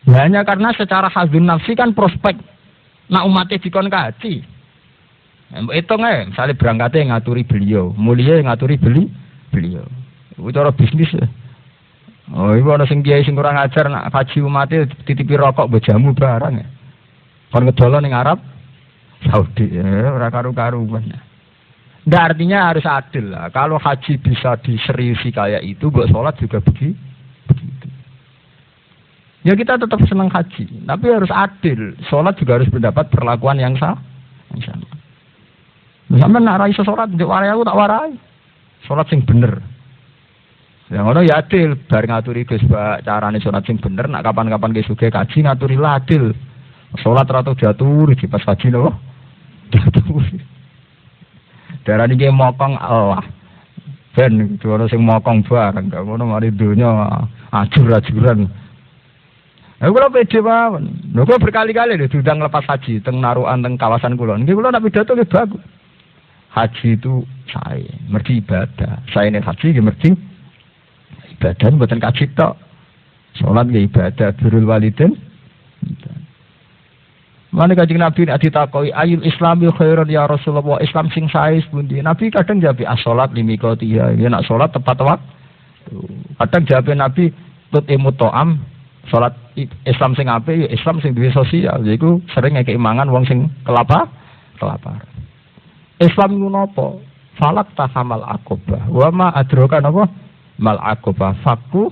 Ya, hanya karena secara hazun nafsi kan prospek nak umatnya dikon ka haji. Itu nggak, misalnya berangkatnya ngaturi beliau, mulia ngaturi beli beliau. Itu cara bisnis ya. Oh, ibu ana sing kiai sing kurang ajar nak haji umate titipi rokok bejamu barang ya. Kon ngedolo ning Arab Saudi ya ora karu-karuan. Nggak artinya harus adil lah. Kalau haji bisa diseriusi kayak itu, buat sholat juga begitu. Ya kita tetap senang haji, tapi harus adil. Sholat juga harus mendapat perlakuan yang sah. Yang sama. Nak rai sholat, warai aku tak warai. Sholat sing bener. Yang ngono ya adil, bar ngaturi Gus Pak carane salat sing bener nak kapan-kapan ge sugih kaji ngaturi adil. Salat ra tau diaturi di pas kaji lho. Diaturi. Darani ge mokong Allah. Ben ono sing mokong bareng gak ngono mari donya ajur-ajuran. Aku kula pede mawon. Lho kula berkali-kali lho diundang lepas haji teng narukan teng kawasan kula. Nggih kula nak pidato nggih bagus. Haji itu saya, mergi ibadah. Saya ini haji nggih mergi ibadah buatan kaji tok. Sholat ya ibadah, birul walidin. Mana kajian Nabi nak ditakoi ayul Islami khairun ya Rasulullah Islam sing sais bundi. Nabi kadang jawab asolat limi kau. Ya nak sholat tepat waktu. Kadang jawab Nabi tut imut to'am sholat Islam sing apa ya Islam sing duwe sosial. Jadi sering ngekei mangan wong sing kelapa kelapar. Islam itu nopo? Falak tahamal akobah. Wama adroka nopo? Mal akoba faku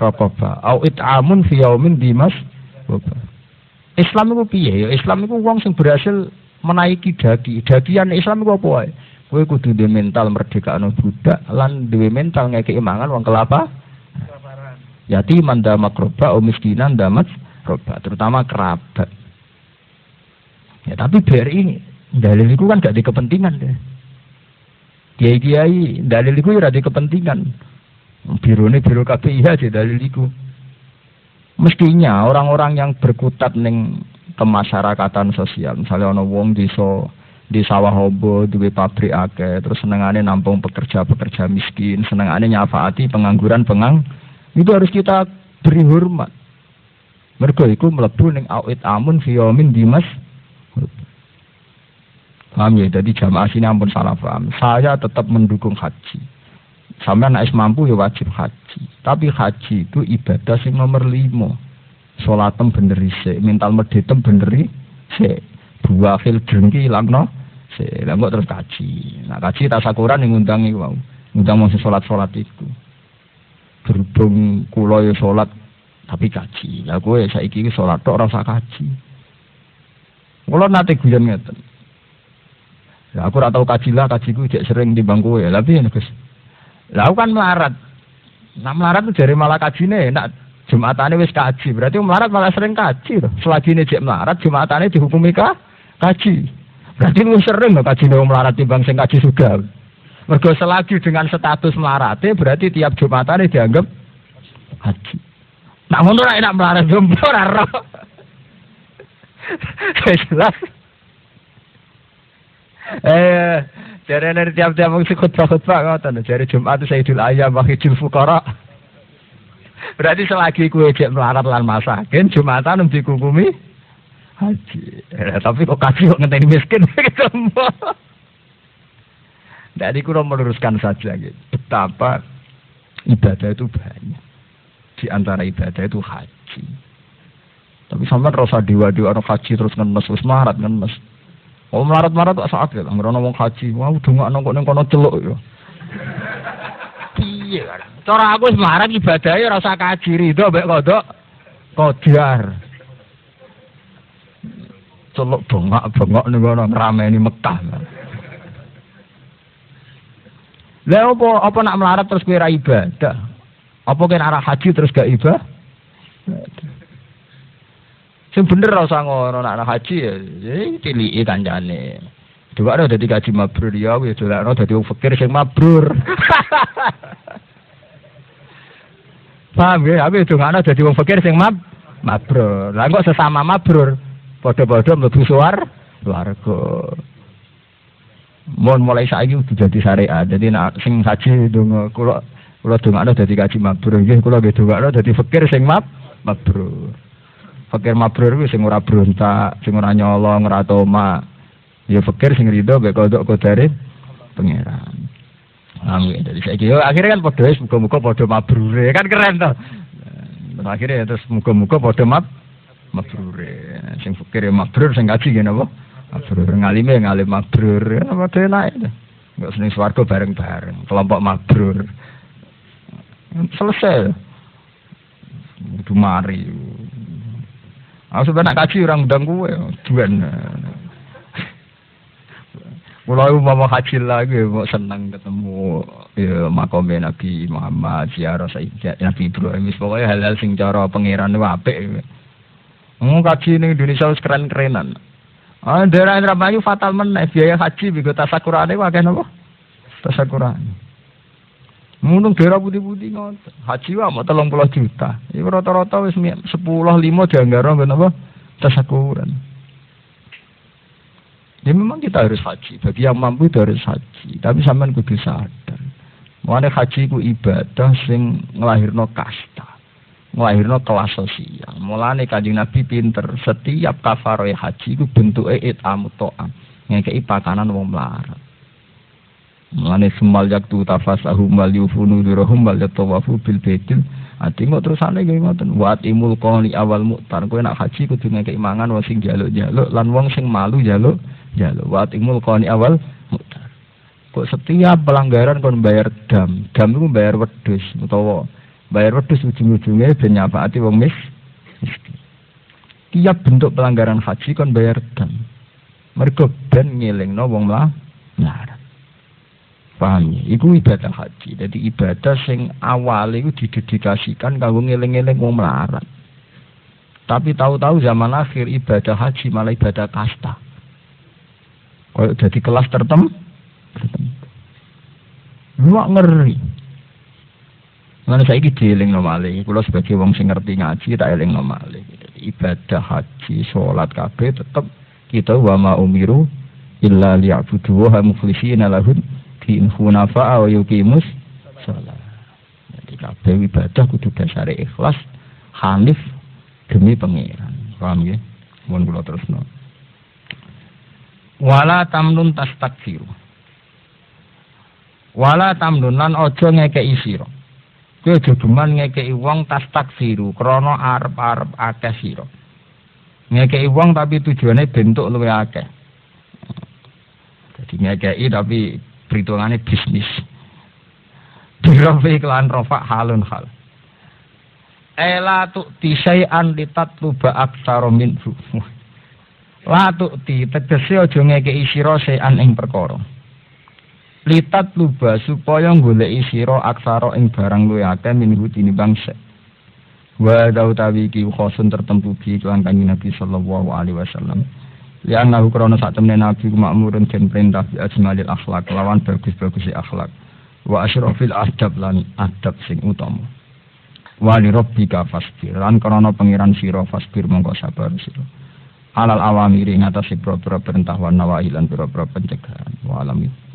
rokoba. Au it'amun fi yaumin dimas Islam itu piye ya? Islam itu wong sing berhasil menaiki dagi dagian Islam itu apa wae? Kowe kudu duwe mental merdeka anu budak lan duwe mental ngekeki mangan wong kelapa? Yati manda makroba o miskinan damat roba terutama kerabat. Ya tapi BRI ini dalil itu kan gak di kepentingan deh kiai-kiai dalil itu ya di kepentingan Biru ini biru KPIH aja dalil iku. Mestinya orang-orang yang berkutat ning kemasyarakatan sosial, misalnya ono wong desa di sawah hobo, duwe pabrik akeh, terus senengane nampung pekerja-pekerja miskin, senengane nyafaati pengangguran pengang, itu harus kita beri hormat. Mergo iku mlebu ning awit amun fiyomin dimas. Paham ya? Jadi jamaah sini ampun salah paham. Saya tetap mendukung haji. Sampai anak mampu ya wajib haji. Tapi haji itu ibadah sing nomor lima. Sholatem bener isi, mental medetem bener isi. Dua fil drengki ilang no. Se, kok terus kaji. Nah kaji tasakuran yang ngundang itu mau. Ngundang mau sholat sholat itu. Berhubung kulo ya sholat tapi kaji. Lah gue saiki iki sholat tok rasa kaji. Kulo nate guyon ngeten. Ya aku ora tau kaji lah, kajiku cek sering di bangku ya. Tapi Gus. Lah kan melarat. Nah melarat tuh dari malah kajine enak. Jumatane wis kaji, berarti melarat malah sering kaji. Selagi ini cek melarat, Jumatane dihukumi kah? Kaji. Berarti lu sering loh kaji wong melarat timbang sing kaji sudah. Mergo selagi dengan status melarate berarti tiap Jumatane dianggap kaji. Nak ngono enak melarat jomblo ora. Jelas. Eh, Jare dari tiap-tiap wong khutbah-khutbah ngoten. Jare Jumat Sayyidul Ayam wa Hijul Fuqara. Berarti selagi kue cek melarat lan masakin, Jumatan dikukumi haji. Eh, tapi kok kaji kok ngenteni miskin ketemu. Jadi kurang meluruskan saja gitu. Betapa ibadah itu banyak. Di antara ibadah itu haji. Tapi sampai rasa dewa-dewa orang haji terus ngenes, terus marat ngenes. Oh melarat-marat tak saat ya, nggak mau haji, wah udah nggak nongkok neng kono celuk ya. Iya, cara aku melarat ibadahnya rasa kaji ridho, baik kodok, kodar. Celuk bengak bengak nih kono ini Mekah. Lah apa apa nak melarat terus kira ibadah? Apa kena arah haji terus gak ibadah? Sing bener ora usah ngono nek haji ya ciliki kancane. Dua ada dadi kaji mabrur ya wis dolakno dadi wong fakir sing mabrur. Paham ya, itu ana dadi wong fakir sing mab mabrur. Lah kok sesama mabrur padha-padha mlebu suar warga. Mohon mulai saiki udah jadi syariat. Jadi nak sing haji donga kula kula dongakno dadi kaji mabrur nggih kula nggih dongakno dadi fakir sing mab mabrur. Fakir mabrur kuwi sing ora berontak, sing ora nyolong, ora toma. Ya fakir sing rido mek kodok kodare pangeran. Amin. Dari saya akhirnya kan padha wis muga-muga padha mabrure. Kan keren to. Nah, akhirnya terus muga-muga padha mab mabrure. Sing fakir ya mabrur sing gaji ngene apa? Mabrur ngalime ngalim mabrur. Apa enak itu. Enggak seneng swarga bareng-bareng, kelompok mabrur. Selesai. Kudu mari. Aku sebenarnya kaji orang undang gue, tuan. Mulai mau haji lagi, mau senang ketemu ya makomnya Nabi Muhammad, ziarah Nabi Ibrahim, pokoknya hal-hal sing cara pangeran itu apik. Mau kaji ini Indonesia harus keren-kerenan. Ah, daerah Indramayu fatal meneh biaya haji bigo tasakurane wae napa? Tasakurane. Munung daerah putih-putih ngoten. Haji wae mau 30 juta. Iku rata-rata wis 10 5 dianggara ben apa? Tasakuran. Ya memang kita harus haji. Bagi yang mampu itu harus haji. Tapi sampean kudu sadar. Mulane haji ku ibadah sing nglahirno kasta. Nglahirno kelas sosial. Mulane Kanjeng Nabi pinter. Setiap kafaroh haji ku bentuke itamu to'am. Ngekei pakanan wong melarat. Mulane semal yaktu tafasahu mal yufunu dirahum mal yatawafu bil baitil. Ati kok terusane nggih ngoten. Wa timul qani awal muktar. Kowe nak haji kudu ngekek mangan wong sing jaluk-jaluk lan wong sing malu jaluk jaluk. Wa timul qani awal muktar. Kok setiap pelanggaran kon bayar dam. Dam itu bayar wedhus utawa bayar wedhus ujung-ujungnya ben nyafaati wong mis. Tiap bentuk pelanggaran haji kon bayar dam. Mergo ben ngelingno wong lah. Nah, Paham ya? Iku ibadah haji. Jadi ibadah sing awal itu didedikasikan kanggo ngeling-eling wong melarat. Tapi tahu-tahu zaman akhir ibadah haji malah ibadah kasta. Kalau jadi kelas tertentu, tertentu. ngeri. Lan saiki dielingno malih. Kula sebagai wong sing ngerti ngaji tak elingno malih. Ibadah haji, salat kabeh tetep kita wa ma umiru illa liya'budu wa mukhlishina lahud din hunafa wa yuqimus shalah. Jadi kabeh ibadah kudu dasare ikhlas, hanif demi pangeran. Paham ya? Mohon kula terusno. Wala tamnun tastakfiru. Wala tamnun lan aja ngekeki sira. Kowe aja geman ngekeki wong tas taksiru krana arep-arep akeh sira. Ngekeki wong tapi tujuannya bentuk luwe akeh. Jadi ngekeki tapi perhitungannya bisnis. Birafi iklan rofa halun hal. Ela tu tisai'an litat luba aksaro minhu. La tu ti tegese aja ngekeki sira sean ing perkara litat luba supaya goleki sira aksara ing barang luwih akeh minggu tinimbang sek wa dautawi iki khosun tertentu bi kelan Nabi sallallahu alaihi wasallam Lianna krana sak temene nabi makmurun den perintah bi ajmalil akhlak lawan bagus-bagus akhlak. Wa asyrafil adab lan adab sing utama. Wa li rabbika fasbir lan krana pangeran sira fasbir mongko sabar sira. Alal awamiri ngatasi pro-pro perintah wa nawahi lan pro-pro pencegahan. Wa alamin